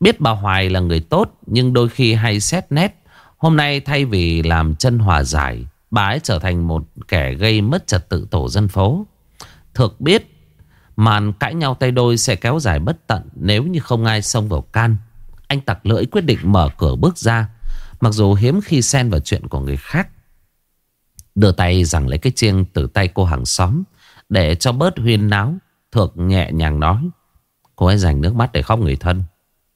Biết bà Hoài là người tốt, Nhưng đôi khi hay xét nét. Hôm nay thay vì làm chân hòa giải, Bà ấy trở thành một kẻ gây mất trật tự tổ dân phố. Thực biết Màn cãi nhau tay đôi sẽ kéo dài bất tận Nếu như không ai xông vào can. Anh tặc lưỡi quyết định mở cửa bước ra, Mặc dù hiếm khi xen vào chuyện của người khác. Đưa tay rằng lấy cái chiêng từ tay cô hàng xóm, Để cho bớt huyên náo, Thược nhẹ nhàng nói, Cô ấy dành nước mắt để khóc người thân,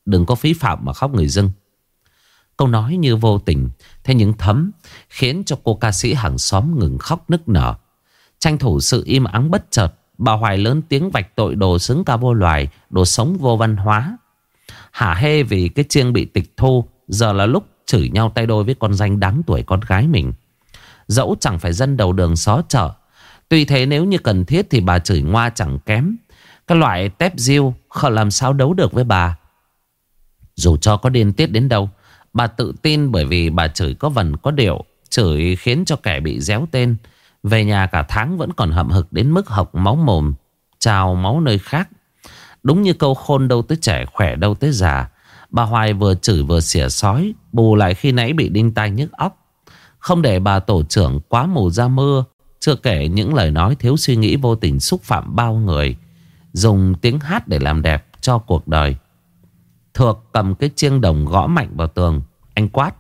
Đừng có phí phạm mà khóc người dưng. Câu nói như vô tình, Thế nhưng thấm, Khiến cho cô ca sĩ hàng xóm ngừng khóc nức nở. Tranh thủ sự im ắng bất chợt, Bà Hoài lớn tiếng vạch tội đồ xứng ca vô loài, Đồ sống vô văn hóa. Hả hê vì cái chiêng bị tịch thu, Giờ là lúc chửi nhau tay đôi với con danh đáng tuổi con gái mình. Dẫu chẳng phải dân đầu đường xó chợ, Tuy thế nếu như cần thiết thì bà chửi ngoa chẳng kém. Cái loại tép diêu, khờ làm sao đấu được với bà? Dù cho có điên tiết đến đâu, Bà tự tin bởi vì bà chửi có vần có điệu, Chửi khiến cho kẻ bị déo tên. Về nhà cả tháng vẫn còn hậm hực đến mức học máu mồm, Trào máu nơi khác. Đúng như câu khôn đâu tới trẻ, khỏe đâu tới già. Bà Hoài vừa chửi vừa xỉa sói, Bù lại khi nãy bị đinh tai nhức óc. Không để bà tổ trưởng quá mù ra mưa, Chưa kể những lời nói thiếu suy nghĩ vô tình xúc phạm bao người. Dùng tiếng hát để làm đẹp cho cuộc đời. Thược cầm cái chiêng đồng gõ mạnh vào tường. Anh quát,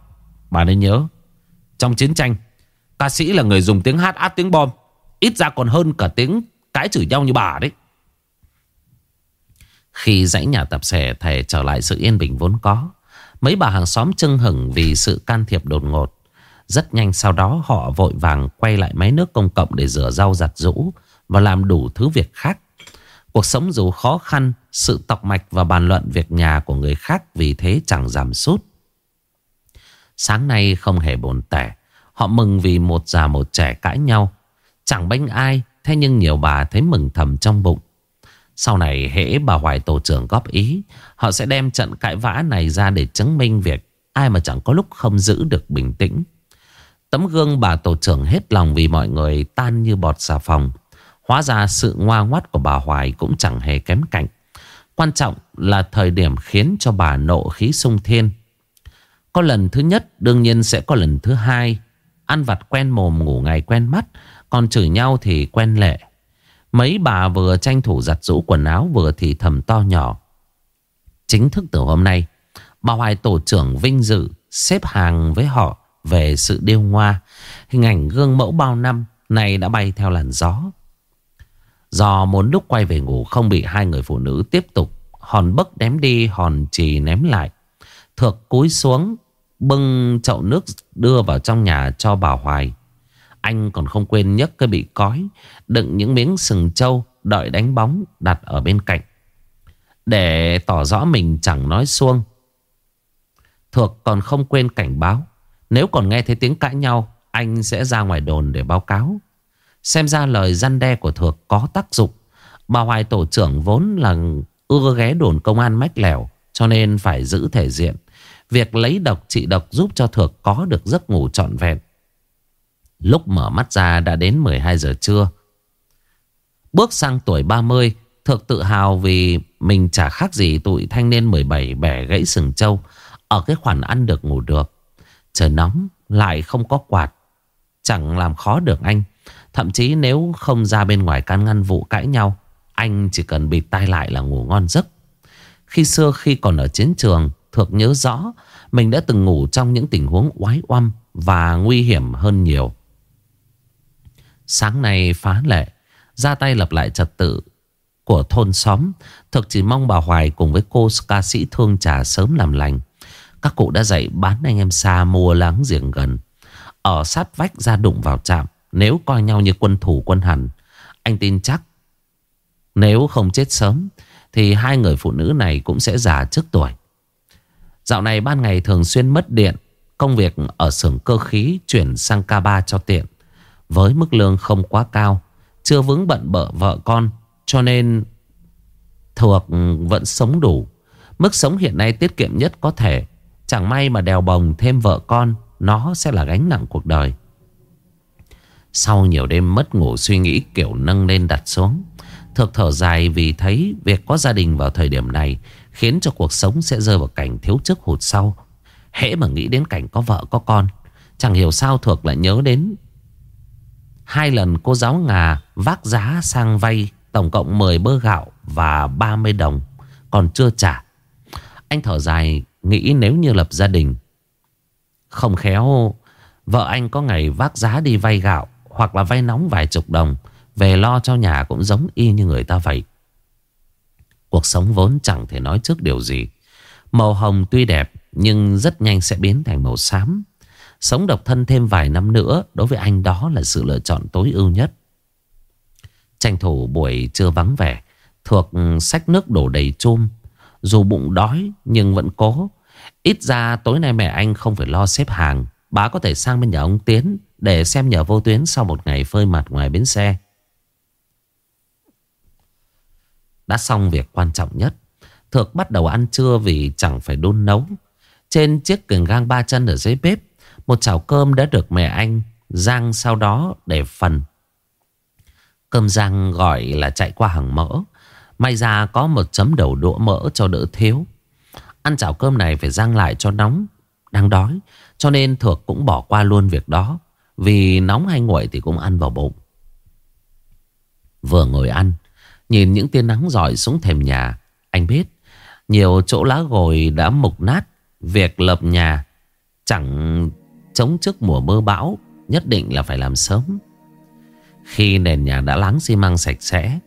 Bà nên nhớ, Trong chiến tranh, Ca sĩ là người dùng tiếng hát át tiếng bom, Ít ra còn hơn cả tiếng cái chửi nhau như bà đấy. Khi dãy nhà tập thể thể trở lại sự yên bình vốn có. Mấy bà hàng xóm chưng hửng vì sự can thiệp đột ngột. Rất nhanh sau đó, họ vội vàng quay lại máy nước công cộng để rửa rau giặt rũ Và làm đủ thứ việc khác. Cuộc sống dù khó khăn, Sự tọc mạch và bàn luận việc nhà của người khác Vì thế chẳng giảm sút. Sáng nay không hề buồn tẻ, Họ mừng vì một già một trẻ cãi nhau. Chẳng bênh ai, Thế nhưng nhiều bà thấy mừng thầm trong bụng. Sau này hễ bà Hoài tổ trưởng góp ý, Họ sẽ đem trận cãi vã này ra để chứng minh việc Ai mà chẳng có lúc không giữ được bình tĩnh. Tấm gương bà tổ trưởng hết lòng vì mọi người tan như bọt xà phòng. Hóa ra sự ngoa ngoắt của bà Hoài cũng chẳng hề kém cạnh. Quan trọng là thời điểm khiến cho bà nộ khí sung thiên. Có lần thứ nhất, đương nhiên sẽ có lần thứ hai. Ăn vặt quen mồm, ngủ ngày quen mắt, Còn chửi nhau thì quen lệ. Mấy bà vừa tranh thủ giặt rũ quần áo Vừa thì thầm to nhỏ. Chính thức từ hôm nay, Bà Hoài tổ trưởng vinh dự Xếp hàng với họ Về sự điêu ngoa. Hình ảnh gương mẫu bao năm Này đã bay theo làn gió. Do muốn lúc quay về ngủ Không bị hai người phụ nữ tiếp tục, Hòn bấc ném đi, Hòn trì ném lại. Thược cúi xuống, Bưng chậu nước đưa vào trong nhà cho bà Hoài. Anh còn không quên nhấc cái bị cói, Đựng những miếng sừng trâu Đợi đánh bóng đặt ở bên cạnh. Để tỏ rõ mình chẳng nói xuông. Thược còn không quên cảnh báo, Nếu còn nghe thấy tiếng cãi nhau, Anh sẽ ra ngoài đồn để báo cáo. Xem ra lời răn đe của Thược có tác dụng. Bà Hoài tổ trưởng vốn là ưa ghé đồn công an mách lẻo, Cho nên phải giữ thể diện. Việc lấy độc trị độc giúp cho Thược có được giấc ngủ trọn vẹn. Lúc mở mắt ra đã đến 12 giờ trưa. Bước sang tuổi 30, Thực tự hào vì mình chả khác gì tụi thanh niên 17 bẻ gãy sừng trâu ở cái khoản ăn được ngủ được. Trời nóng lại không có quạt. Chẳng làm khó được anh. Thậm chí nếu không ra bên ngoài can ngăn vụ cãi nhau, anh chỉ cần bịt tai lại là ngủ ngon giấc. Khi xưa khi còn ở chiến trường, Thược nhớ rõ mình đã từng ngủ trong những tình huống oái oăm và nguy hiểm hơn nhiều. Sáng nay phá lệ, ra tay lập lại trật tự của thôn xóm. Thực chỉ mong bà Hoài cùng với cô ca sĩ thương trà sớm làm lành. Các cụ đã dạy bán anh em xa mua láng giềng gần. Ở sát vách ra đụng vào chạm. Nếu coi nhau như quân thủ quân hành. Anh tin chắc nếu không chết sớm thì hai người phụ nữ này cũng sẽ già trước tuổi. Dạo này ban ngày thường xuyên mất điện Công việc ở xưởng cơ khí chuyển sang K3 cho tiện với mức lương không quá cao, Chưa vướng bận bợ vợ con, Cho nên Thuộc vẫn sống đủ. Mức sống hiện nay tiết kiệm nhất có thể, Chẳng may mà đèo bồng thêm vợ con, Nó sẽ là gánh nặng cuộc đời. Sau nhiều đêm mất ngủ suy nghĩ kiểu nâng lên đặt xuống Thực thở dài vì thấy việc có gia đình vào thời điểm này Khiến cho cuộc sống sẽ rơi vào cảnh thiếu trước hụt sau. Hễ mà nghĩ đến cảnh có vợ có con, Chẳng hiểu sao thuộc lại nhớ đến Hai lần cô giáo ngà vác giá sang vay Tổng cộng 10 bơ gạo và 30 đồng, Còn chưa trả. Anh thở dài, nghĩ nếu như lập gia đình, Không khéo, Vợ anh có ngày vác giá đi vay gạo Hoặc là vay nóng vài chục đồng, Về lo cho nhà cũng giống y như người ta vậy. Cuộc sống vốn chẳng thể nói trước điều gì. Màu hồng tuy đẹp, Nhưng rất nhanh sẽ biến thành màu xám. Sống độc thân thêm vài năm nữa, Đối với anh đó là sự lựa chọn tối ưu nhất. Tranh thủ buổi trưa vắng vẻ, Thuộc sách nước đổ đầy chum. Dù bụng đói, nhưng vẫn cố. Ít ra tối nay mẹ anh không phải lo xếp hàng. Bà có thể sang bên nhà ông Tiến Để xem nhờ vô tuyến sau một ngày phơi mặt ngoài bến xe. Đã xong việc quan trọng nhất. Thược bắt đầu ăn trưa vì chẳng phải đun nấu. Trên chiếc cường gang ba chân ở dưới bếp một chảo cơm đã được mẹ anh Giang sau đó để phần. Cơm rang gọi là chạy qua hàng mỡ. May ra có một chấm đầu đũa mỡ cho đỡ thiếu. Ăn chảo cơm này phải rang lại cho nóng, Đang đói, Cho nên Thược cũng bỏ qua luôn việc đó. Vì nóng hay nguội thì cũng ăn vào bụng. Vừa ngồi ăn, Nhìn những tia nắng rọi xuống thềm nhà, Anh biết Nhiều chỗ lá gồi đã mục nát, Việc lập nhà Chẳng chống trước mùa mưa bão, Nhất định là phải làm sớm. Khi nền nhà đã láng xi măng sạch sẽ,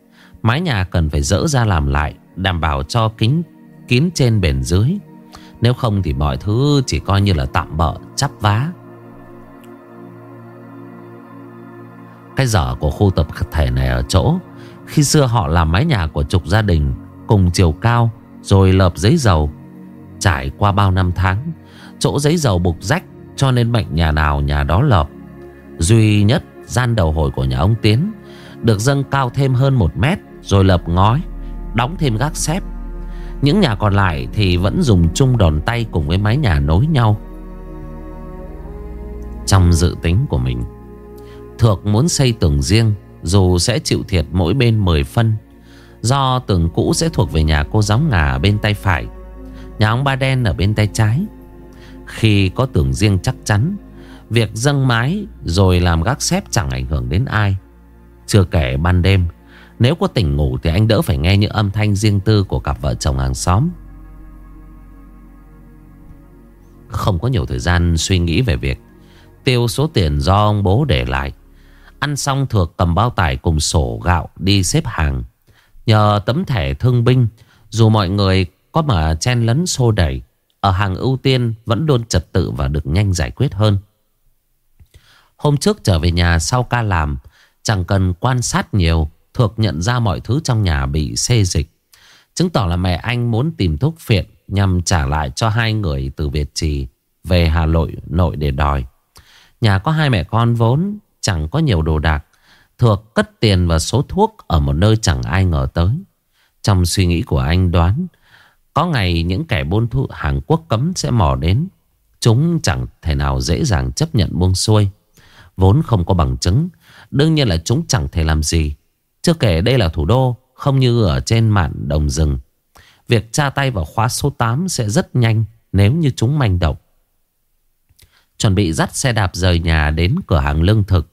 Mái nhà cần phải dỡ ra làm lại, Đảm bảo cho kính, kín trên bền dưới. Nếu không thì mọi thứ chỉ coi như là tạm bợ, chắp vá. Cái dở của khu tập thể này ở chỗ, Khi xưa họ làm mái nhà của chục gia đình Cùng chiều cao, Rồi lợp giấy dầu, Trải qua bao năm tháng, Chỗ giấy dầu bục rách cho nên bệnh nhà nào nhà đó lợp. Duy nhất gian đầu hồi của nhà ông Tiến Được dâng cao thêm hơn một mét Rồi lợp ngói, Đóng thêm gác xếp. Những nhà còn lại thì vẫn dùng chung đòn tay Cùng với mái nhà nối nhau. Trong dự tính của mình, Thược muốn xây tường riêng, Dù sẽ chịu thiệt mỗi bên 10 phân, Do tường cũ sẽ thuộc về nhà cô giáo ngà bên tay phải. Nhà ông Ba Đen ở bên tay trái. Khi có tường riêng chắc chắn. Việc dâng mái rồi làm gác xếp chẳng ảnh hưởng đến ai. Chưa kể ban đêm, Nếu có tỉnh ngủ thì anh đỡ phải nghe những âm thanh riêng tư của cặp vợ chồng hàng xóm. Không có nhiều thời gian suy nghĩ về việc Tiêu số tiền do ông bố để lại. Ăn xong thuộc cầm bao tải cùng sổ gạo đi xếp hàng. Nhờ tấm thẻ thương binh, Dù mọi người có mà chen lấn xô đẩy ở hàng ưu tiên vẫn luôn trật tự và được nhanh giải quyết hơn. Hôm trước trở về nhà sau ca làm, Chẳng cần quan sát nhiều, Thuộc nhận ra mọi thứ trong nhà bị xê dịch. Chứng tỏ là mẹ anh muốn tìm thuốc phiện Nhằm trả lại cho hai người từ Việt Trì Về Hà Nội nội để đòi. Nhà có hai mẹ con vốn Chẳng có nhiều đồ đạc, Thuộc cất tiền và số thuốc Ở một nơi chẳng ai ngờ tới. Trong suy nghĩ của anh đoán có ngày những kẻ buôn thu Hàn Quốc cấm sẽ mò đến. Chúng chẳng thể nào dễ dàng chấp nhận buông xuôi. Vốn không có bằng chứng, Đương nhiên là chúng chẳng thể làm gì. Chưa kể đây là thủ đô, Không như ở trên mạn đồng rừng. Việc tra tay vào khóa số 8 sẽ rất nhanh, Nếu như chúng manh động. Chuẩn bị dắt xe đạp rời nhà đến cửa hàng lương thực.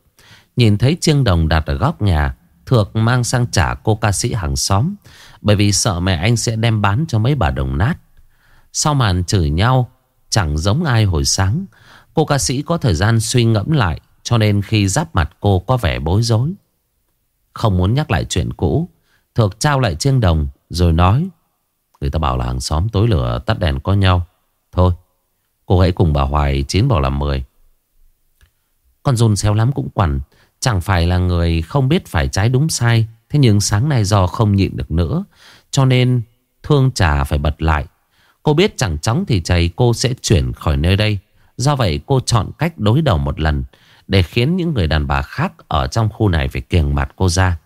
Nhìn thấy chiêng đồng đặt ở góc nhà, Thược mang sang trả cô ca sĩ hàng xóm. Bởi vì sợ mẹ anh sẽ đem bán cho mấy bà đồng nát. Sau màn chửi nhau, Chẳng giống ai hồi sáng. Cô ca sĩ có thời gian suy ngẫm lại, Cho nên khi giáp mặt cô có vẻ bối rối. Không muốn nhắc lại chuyện cũ, Thược trao lại chiêng đồng, Rồi nói, Người ta bảo là hàng xóm tối lửa tắt đèn có nhau. Thôi, Cô hãy cùng bà Hoài chín bảo làm mười. Con run xéo lắm cũng quằn, Chẳng phải là người không biết phải trái đúng sai Thế nhưng sáng nay do không nhịn được nữa, Cho nên thương trà phải bật lại. Cô biết chẳng chóng thì chày cô sẽ chuyển khỏi nơi đây. Do vậy cô chọn cách đối đầu một lần, Để khiến những người đàn bà khác Ở trong khu này phải kiềng mặt cô ra.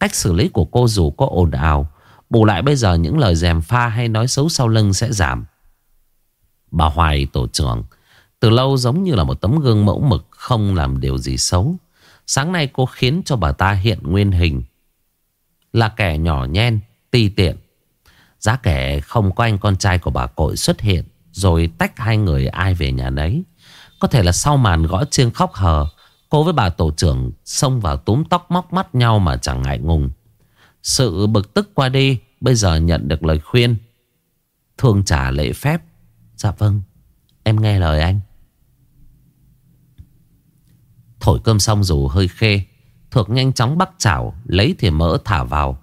Cách xử lý của cô dù có ồn ào, Bù lại bây giờ những lời dèm pha hay nói xấu sau lưng sẽ giảm. Bà Hoài tổ trưởng, Từ lâu giống như là một tấm gương mẫu mực Không làm điều gì xấu. Sáng nay cô khiến cho bà ta hiện nguyên hình. Là kẻ nhỏ nhen, ti tiện. Giá kẻ không có anh con trai của bà cội xuất hiện Rồi tách hai người ai về nhà nấy. Có thể là sau màn gõ chiêng khóc hờ Cô với bà tổ trưởng xông vào túm tóc móc mắt nhau mà chẳng ngại ngùng. Sự bực tức qua đi Bây giờ nhận được lời khuyên. Thương trả lễ phép. Dạ vâng Em nghe lời anh. Thổi cơm xong dù hơi khê Thuộc nhanh chóng bắt chảo, Lấy thìa mỡ thả vào.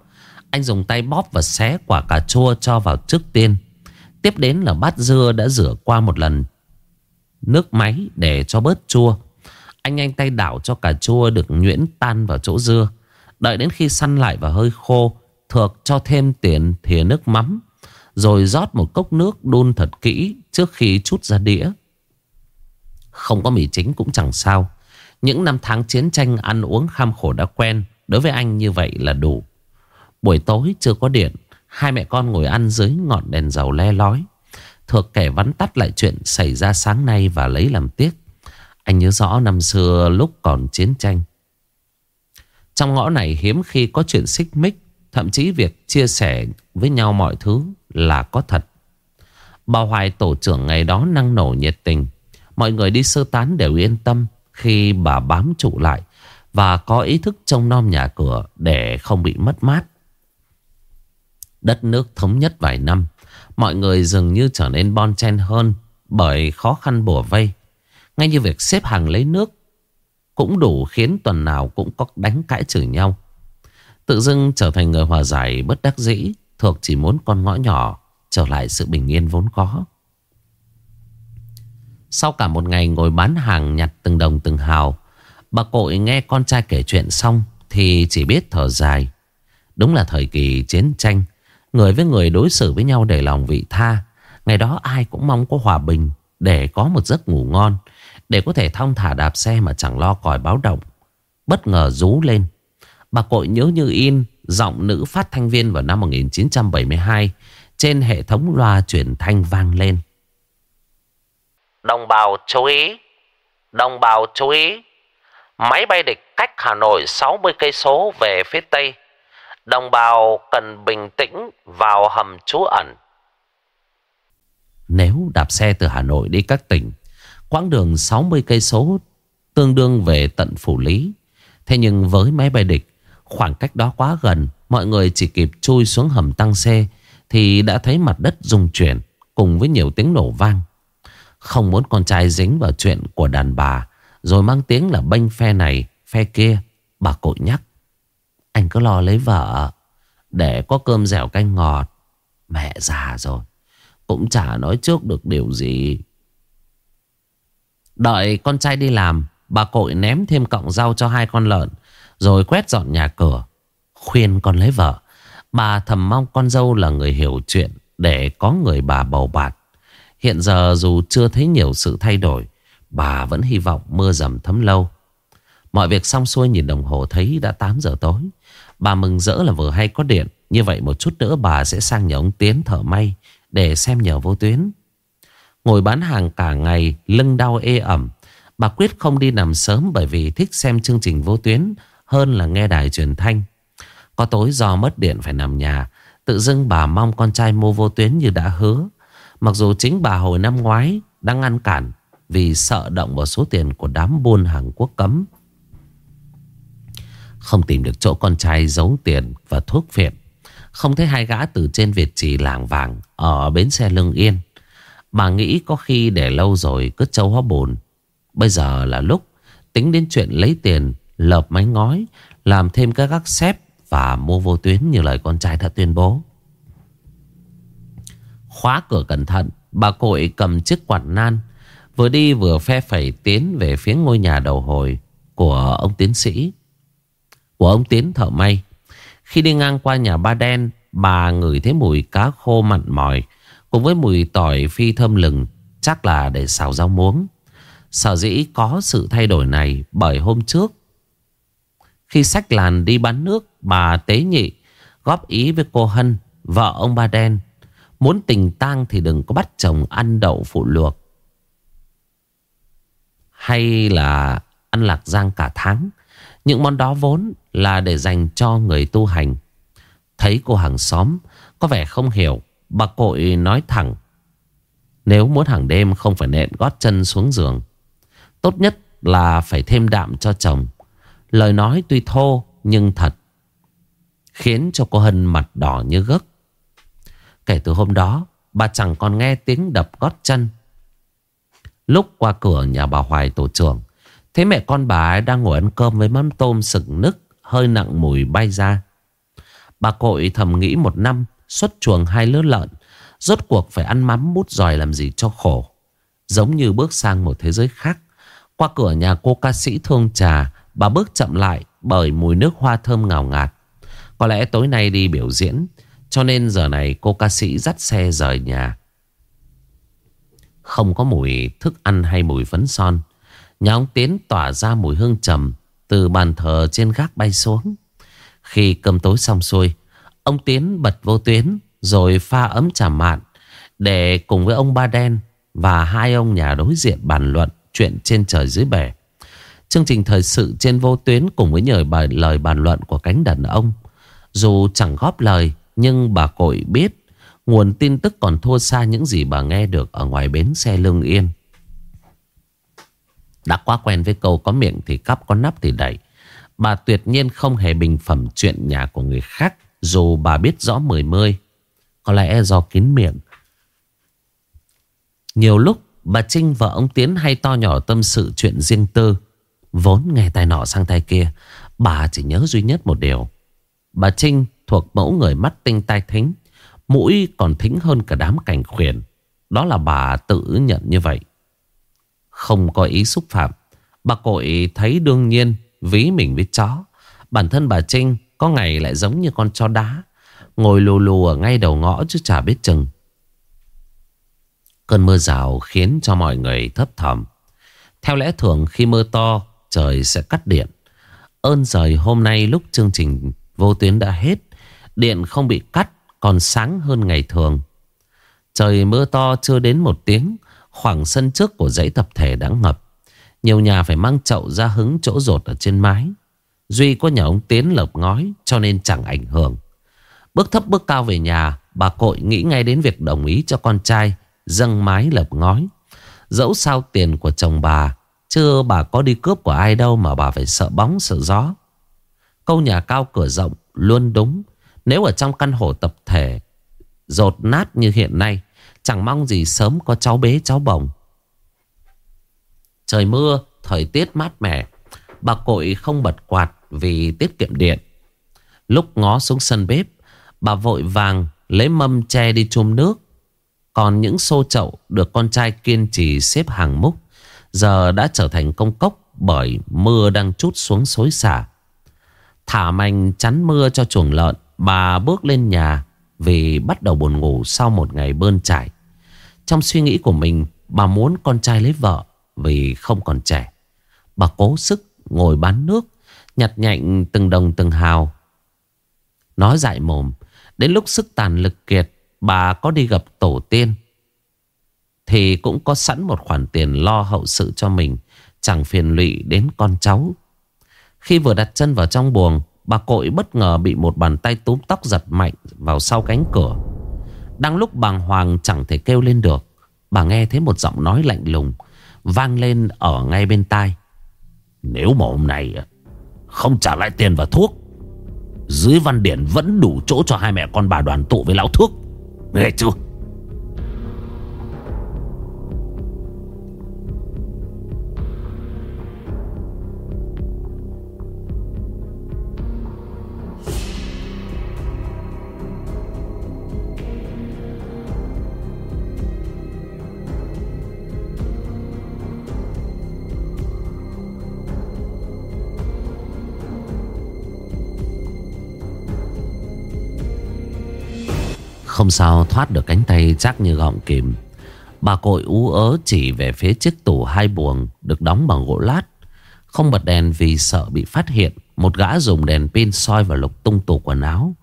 Anh dùng tay bóp và xé quả cà chua cho vào trước tiên. Tiếp đến là bát dưa đã rửa qua một lần Nước máy để cho bớt chua. Anh nhanh tay đảo cho cà chua được nhuyễn tan vào chỗ dưa. Đợi đến khi săn lại và hơi khô, Thược cho thêm tiền thìa nước mắm, Rồi rót một cốc nước đun thật kỹ Trước khi chút ra đĩa. Không có mì chính cũng chẳng sao những năm tháng chiến tranh ăn uống kham khổ đã quen, Đối với anh như vậy là đủ. Buổi tối chưa có điện, Hai mẹ con ngồi ăn dưới ngọn đèn dầu le lói. Thuộc kẻ vắn tắt lại chuyện xảy ra sáng nay và lấy làm tiếc. Anh nhớ rõ năm xưa lúc còn chiến tranh. Trong ngõ này hiếm khi có chuyện xích mích, Thậm chí việc chia sẻ với nhau mọi thứ là có thật. Bà Hoài tổ trưởng ngày đó năng nổ nhiệt tình. Mọi người đi sơ tán đều yên tâm khi bà bám trụ lại và có ý thức trông nom nhà cửa để không bị mất mát. Đất nước thống nhất vài năm, mọi người dường như trở nên bon chen hơn bởi khó khăn bùa vây. Ngay như việc xếp hàng lấy nước cũng đủ khiến tuần nào cũng có đánh cãi chửi nhau. Tự dưng trở thành người hòa giải bất đắc dĩ, thuộc chỉ muốn con ngõ nhỏ trở lại sự bình yên vốn có. Sau cả một ngày ngồi bán hàng nhặt từng đồng từng hào, Bà cội nghe con trai kể chuyện xong Thì chỉ biết thở dài. Đúng là thời kỳ chiến tranh, Người với người đối xử với nhau để lòng vị tha. Ngày đó ai cũng mong có hòa bình Để có một giấc ngủ ngon, Để có thể thong thả đạp xe mà chẳng lo còi báo động. Bất ngờ rú lên. Bà cội nhớ như in Giọng nữ phát thanh viên vào năm 1972 Trên hệ thống loa truyền thanh vang lên. Đồng bào chú ý, đồng bào chú ý. Máy bay địch cách Hà Nội 60 cây số về phía tây. Đồng bào cần bình tĩnh vào hầm trú ẩn. Nếu đạp xe từ Hà Nội đi các tỉnh, quãng đường 60 cây số tương đương về tận phủ lý. Thế nhưng với máy bay địch, khoảng cách đó quá gần, mọi người chỉ kịp chui xuống hầm tăng xe thì đã thấy mặt đất rung chuyển cùng với nhiều tiếng nổ vang. Không muốn con trai dính vào chuyện của đàn bà, Rồi mang tiếng là bênh phe này, Phe kia. Bà cội nhắc, Anh cứ lo lấy vợ, Để có cơm dẻo canh ngọt. Mẹ già rồi, Cũng chả nói trước được điều gì. Đợi con trai đi làm, Bà cội ném thêm cọng rau cho hai con lợn, Rồi quét dọn nhà cửa, Khuyên con lấy vợ. Bà thầm mong con dâu là người hiểu chuyện, Để có người bà bầu bạt Hiện giờ dù chưa thấy nhiều sự thay đổi, Bà vẫn hy vọng mưa dầm thấm lâu. Mọi việc xong xuôi nhìn đồng hồ thấy đã 8 giờ tối. Bà mừng rỡ là vừa hay có điện. Như vậy một chút nữa bà sẽ sang nhà ông Tiến thở may Để xem nhờ vô tuyến. Ngồi bán hàng cả ngày, Lưng đau ê ẩm. Bà quyết không đi nằm sớm Bởi vì thích xem chương trình vô tuyến Hơn là nghe đài truyền thanh. Có tối do mất điện phải nằm nhà, Tự dưng bà mong con trai mua vô tuyến như đã hứa. Mặc dù chính bà hồi năm ngoái đang ngăn cản vì sợ động vào số tiền của đám buôn hàng quốc cấm. Không tìm được chỗ con trai giấu tiền và thuốc phiện. Không thấy hai gã từ trên Việt trì làng vàng ở bến xe lương yên. Bà nghĩ có khi để lâu rồi cứ châu hóa bồn. Bây giờ là lúc tính đến chuyện lấy tiền, lợp máy ngói, làm thêm các gác xếp và mua vô tuyến như lời con trai đã tuyên bố. Khóa cửa cẩn thận, Bà cội cầm chiếc quạt nan, Vừa đi vừa phe phẩy tiến về phía ngôi nhà đầu hồi Của ông tiến sĩ. Của ông tiến thợ may. Khi đi ngang qua nhà ba đen, Bà ngửi thấy mùi cá khô mặn mòi, Cùng với mùi tỏi phi thơm lừng, Chắc là để xào rau muống. Sở dĩ có sự thay đổi này Bởi hôm trước, Khi sách làn đi bán nước, Bà tế nhị góp ý với cô Hân, Vợ ông ba đen Muốn tình tang thì đừng có bắt chồng ăn đậu phụ luộc. Hay là ăn lạc giang cả tháng. Những món đó vốn là để dành cho người tu hành. Thấy cô hàng xóm có vẻ không hiểu. Bà cội nói thẳng Nếu muốn hàng đêm không phải nện gót chân xuống giường, Tốt nhất là phải thêm đạm cho chồng Lời nói tuy thô nhưng thật, Khiến cho cô Hân mặt đỏ như gấc Kể từ hôm đó, Bà chẳng còn nghe tiếng đập gót chân. Lúc qua cửa nhà bà Hoài tổ trưởng, Thấy mẹ con bà ấy đang ngồi ăn cơm với mắm tôm sừng nức, Hơi nặng mùi bay ra. Bà cội thầm nghĩ một năm, Xuất chuồng hai lứa lợn, Rốt cuộc phải ăn mắm bút giỏi làm gì cho khổ. Giống như bước sang một thế giới khác, Qua cửa nhà cô ca sĩ thương trà, Bà bước chậm lại bởi mùi nước hoa thơm ngào ngạt. Có lẽ tối nay đi biểu diễn cho nên giờ này cô ca sĩ dắt xe rời nhà. Không có mùi thức ăn hay mùi phấn son. Nhà ông Tiến tỏa ra mùi hương trầm Từ bàn thờ trên gác bay xuống. Khi cơm tối xong xuôi, Ông Tiến bật vô tuyến Rồi pha ấm trà mạn Để cùng với ông Ba Đen Và hai ông nhà đối diện bàn luận Chuyện trên trời dưới bể. Chương trình thời sự trên vô tuyến Cùng với nhờ bài lời bàn luận của cánh đàn ông. Dù chẳng góp lời nhưng bà Cội biết, Nguồn tin tức còn thua xa những gì bà nghe được Ở ngoài bến xe Lương Yên đã quá quen với câu có miệng thì cắp, có nắp thì đẩy. Bà tuyệt nhiên không hề bình phẩm chuyện nhà của người khác, dù bà biết rõ mười mươi. Có lẽ do kín miệng. Nhiều lúc, bà Trinh và ông Tiến hay to nhỏ tâm sự chuyện riêng tư. Vốn nghe tai nọ sang tai kia. Bà chỉ nhớ duy nhất một điều. Bà Trinh thuộc mẫu người mắt tinh tai thính. Mũi còn thính hơn cả đám cảnh khuyển. Đó là bà tự nhận như vậy. Không có ý xúc phạm, Bà cội thấy đương nhiên Ví mình với chó Bản thân bà Trinh có ngày lại giống như con chó đá, Ngồi lù lù ở ngay đầu ngõ chứ chả biết chừng Cơn mưa rào khiến cho mọi người thấp thỏm Theo lẽ thường khi mưa to, Trời sẽ cắt điện Ơn trời hôm nay lúc chương trình vô tuyến đã hết Điện không bị cắt, Còn sáng hơn ngày thường. Trời mưa to chưa đến một tiếng, Khoảng sân trước của dãy tập thể đã ngập. Nhiều nhà phải mang chậu ra hứng chỗ rột ở trên mái. Duy có nhà ông Tiến lợp ngói, Cho nên chẳng ảnh hưởng. Bước thấp bước cao về nhà, Bà cội nghĩ ngay đến việc đồng ý cho con trai Dâng mái lợp ngói. Dẫu sao tiền của chồng bà, Chưa bà có đi cướp của ai đâu Mà bà phải sợ bóng sợ gió. Câu nhà cao cửa rộng luôn đúng nếu ở trong căn hộ tập thể Rột nát như hiện nay, Chẳng mong gì sớm có cháu bế cháu bồng. Trời mưa, Thời tiết mát mẻ, Bà cội không bật quạt Vì tiết kiệm điện. Lúc ngó xuống sân bếp, Bà vội vàng lấy mâm che đi chum nước. Còn những xô chậu Được con trai kiên trì xếp hàng múc, Giờ đã trở thành công cốc Bởi mưa đang chút xuống xối xả. Thả mành chắn mưa cho chuồng lợn Bà bước lên nhà vì bắt đầu buồn ngủ sau một ngày bơn trải. Trong suy nghĩ của mình, bà muốn con trai lấy vợ vì không còn trẻ. Bà cố sức ngồi bán nước, nhặt nhạnh từng đồng từng hào. Nói dại mồm, đến lúc sức tàn lực kiệt, bà có đi gặp tổ tiên. Thì cũng có sẵn một khoản tiền lo hậu sự cho mình, chẳng phiền lụy đến con cháu. Khi vừa đặt chân vào trong buồng, Bà cội bất ngờ bị một bàn tay túm tóc giật mạnh vào sau cánh cửa. Đang lúc bàng hoàng chẳng thể kêu lên được. Bà nghe thấy một giọng nói lạnh lùng vang lên ở ngay bên tai. Nếu mà hôm nay à, không trả lại tiền và thuốc, dưới văn điển vẫn đủ chỗ cho hai mẹ con bà đoàn tụ với lão thuốc. Nghe chưa? Không sao thoát được cánh tay chắc như gọng kìm. Bà cội ú ớ chỉ về phía chiếc tủ hai buồng Được đóng bằng gỗ lát. Không bật đèn vì sợ bị phát hiện, Một gã dùng đèn pin soi vào lục tung tủ quần áo.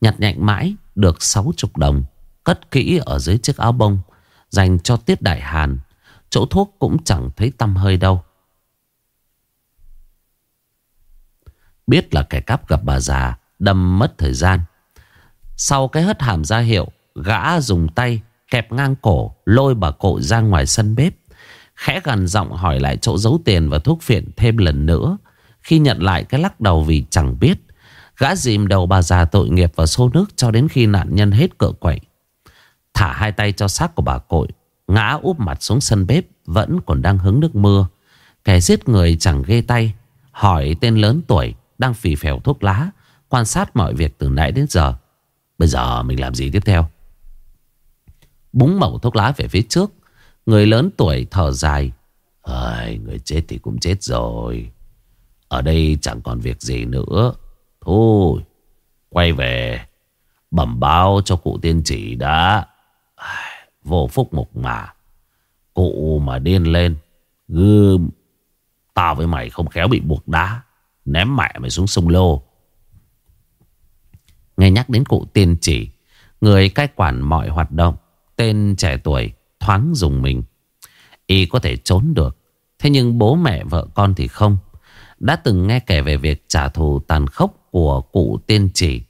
Nhặt nhạnh mãi, được 60 đồng, Cất kỹ ở dưới chiếc áo bông, Dành cho tiết đại hàn. Chỗ thuốc cũng chẳng thấy tâm hơi đâu. Biết là kẻ cắp gặp bà già, Đâm mất thời gian sau cái hất hàm ra hiệu, Gã dùng tay kẹp ngang cổ, Lôi bà cụ ra ngoài sân bếp. Khẽ gần giọng hỏi lại chỗ giấu tiền và thuốc phiện thêm lần nữa. Khi nhận lại cái lắc đầu vì chẳng biết, Gã dìm đầu bà già tội nghiệp vào xô nước Cho đến khi nạn nhân hết cỡ quậy. Thả hai tay cho xác của bà cội, Ngã úp mặt xuống sân bếp, Vẫn còn đang hứng nước mưa. Kẻ giết người chẳng ghê tay, Hỏi tên lớn tuổi Đang phì phèo thuốc lá, Quan sát mọi việc từ nãy đến giờ. Bây giờ mình làm gì tiếp theo? Búng mẩu thuốc lá về phía trước. Người lớn tuổi thở dài. Ơi, Người chết thì cũng chết rồi. Ở đây chẳng còn việc gì nữa. Thôi Quay về. Bẩm báo cho cụ tiên chỉ đã. Vô phúc mục mà. Cụ mà điên lên Gươm. Tao với mày không khéo bị buộc đá. Ném mẹ mày xuống sông lô. Nghe nhắc đến cụ tiên chỉ, Người cai quản mọi hoạt động, Tên trẻ tuổi thoáng dùng mình. Y có thể trốn được, Thế nhưng bố mẹ vợ con thì không. Đã từng nghe kể về việc trả thù tàn khốc của cụ tiên chỉ.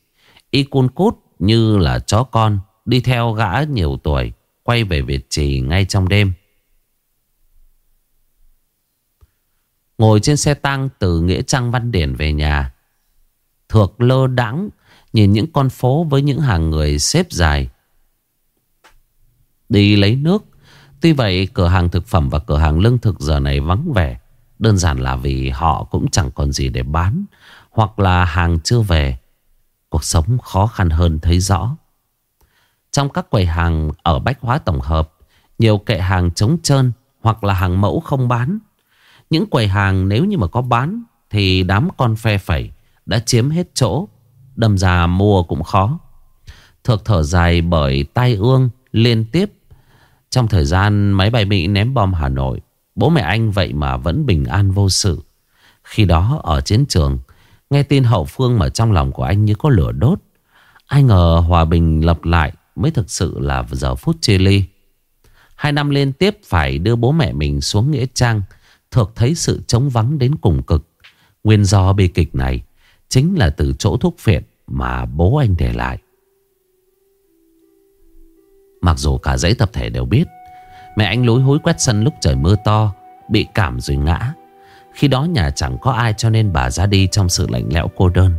Y cun cút như là chó con, Đi theo gã nhiều tuổi, Quay về Việt Trì ngay trong đêm. Ngồi trên xe tăng từ Nghĩa Trang Văn Điển về nhà, Thược lơ đắng Nhìn những con phố với những hàng người xếp dài. Đi lấy nước. Tuy vậy, cửa hàng thực phẩm và cửa hàng lương thực giờ này vắng vẻ. Đơn giản là vì họ cũng chẳng còn gì để bán, Hoặc là hàng chưa về. Cuộc sống khó khăn hơn thấy rõ. Trong các quầy hàng ở Bách Hóa Tổng Hợp, Nhiều kệ hàng trống trơn Hoặc là hàng mẫu không bán. Những quầy hàng nếu như mà có bán Thì đám con phe phẩy Đã chiếm hết chỗ. Đâm ra mua cũng khó. Thực thở dài bởi tai ương liên tiếp. Trong thời gian máy bay Mỹ ném bom Hà Nội, Bố mẹ anh vậy mà vẫn bình an vô sự. Khi đó, ở chiến trường, Nghe tin hậu phương mà trong lòng của anh như có lửa đốt. Ai ngờ hòa bình lập lại Mới thực sự là giờ phút chia ly. Hai năm liên tiếp phải đưa bố mẹ mình xuống Nghĩa Trang Thực thấy sự trống vắng đến cùng cực. Nguyên do bi kịch này Chính là từ chỗ thuốc phiện Mà bố anh để lại. Mặc dù cả giấy tập thể đều biết, Mẹ anh lối hối quét sân lúc trời mưa to, Bị cảm rồi ngã. Khi đó nhà chẳng có ai cho nên bà ra đi trong sự lạnh lẽo cô đơn.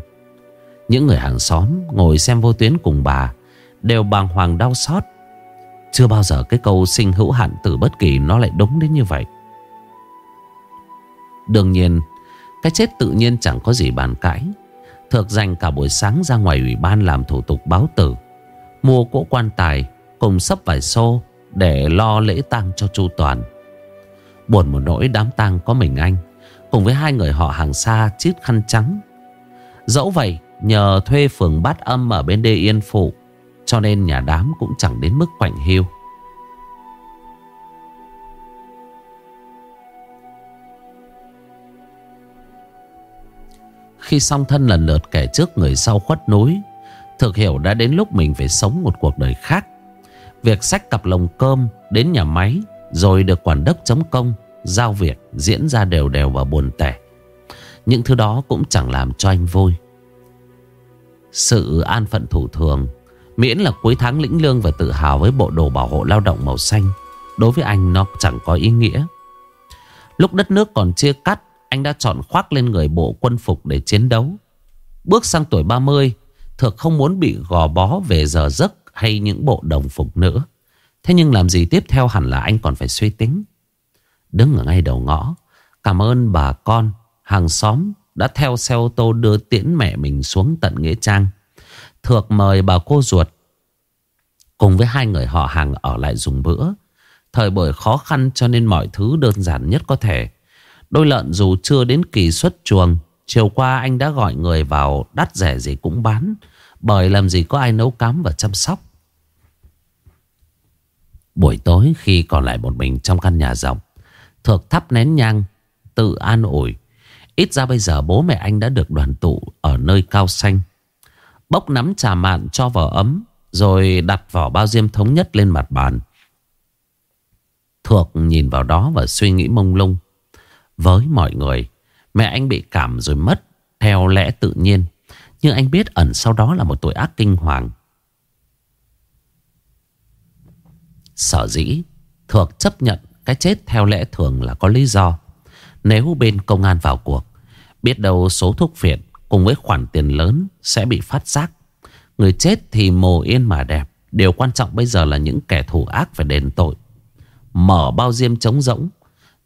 Những người hàng xóm ngồi xem vô tuyến cùng bà Đều bàng hoàng đau xót. Chưa bao giờ cái câu sinh hữu hạn từ bất kỳ nó lại đúng đến như vậy. Đương nhiên, Cái chết tự nhiên chẳng có gì bàn cãi. Thược dành cả buổi sáng ra ngoài ủy ban làm thủ tục báo tử. Mua cỗ quan tài, Cùng sắp vài xô Để lo lễ tang cho chu toàn. Buồn một nỗi đám tang có mình anh, Cùng với hai người họ hàng xa chiếc khăn trắng. Dẫu vậy, Nhờ thuê phường bát âm ở bên đê Yên Phụ, Cho nên nhà đám cũng chẳng đến mức quạnh hiu. Khi song thân lần lượt kẻ trước người sau khuất núi, Thực hiểu đã đến lúc mình phải sống một cuộc đời khác. Việc sách cặp lồng cơm đến nhà máy Rồi được quản đốc chấm công, Giao việc diễn ra đều đều và buồn tẻ. Những thứ đó cũng chẳng làm cho anh vui. Sự an phận thủ thường, Miễn là cuối tháng lĩnh lương và tự hào với bộ đồ bảo hộ lao động màu xanh, Đối với anh nó chẳng có ý nghĩa. Lúc đất nước còn chia cắt anh đã chọn khoác lên người bộ quân phục để chiến đấu Bước sang tuổi 30 Thực không muốn bị gò bó về giờ giấc hay những bộ đồng phục nữa. Thế nhưng làm gì tiếp theo hẳn là anh còn phải suy tính. Đứng ở ngay đầu ngõ, cảm ơn bà con, hàng xóm đã theo xe ô tô đưa tiễn mẹ mình xuống tận Nghĩa Trang. Thược mời bà cô ruột cùng với hai người họ hàng ở lại dùng bữa. Thời buổi khó khăn cho nên mọi thứ đơn giản nhất có thể. Đôi lợn dù chưa đến kỳ xuất chuồng, chiều qua anh đã gọi người vào đắt rẻ gì cũng bán. Bởi làm gì có ai nấu cám và chăm sóc. Buổi tối khi còn lại một mình trong căn nhà rộng Thược thắp nén nhang Tự an ủi Ít ra bây giờ bố mẹ anh đã được đoàn tụ Ở nơi cao xanh. Bốc nắm trà mạn cho vào ấm Rồi đặt vỏ bao diêm thống nhất lên mặt bàn. Thược nhìn vào đó và suy nghĩ mông lung. Với mọi người. Mẹ anh bị cảm rồi mất, Theo lẽ tự nhiên. Nhưng anh biết ẩn sau đó là một tội ác kinh hoàng. Sở dĩ, Thược chấp nhận cái chết theo lẽ thường là có lý do. Nếu bên công an vào cuộc, Biết đâu số thuốc phiện cùng với khoản tiền lớn sẽ bị phát giác. Người chết thì mồ yên mà đẹp. Điều quan trọng bây giờ là những kẻ thù ác phải đền tội. Mở bao diêm trống rỗng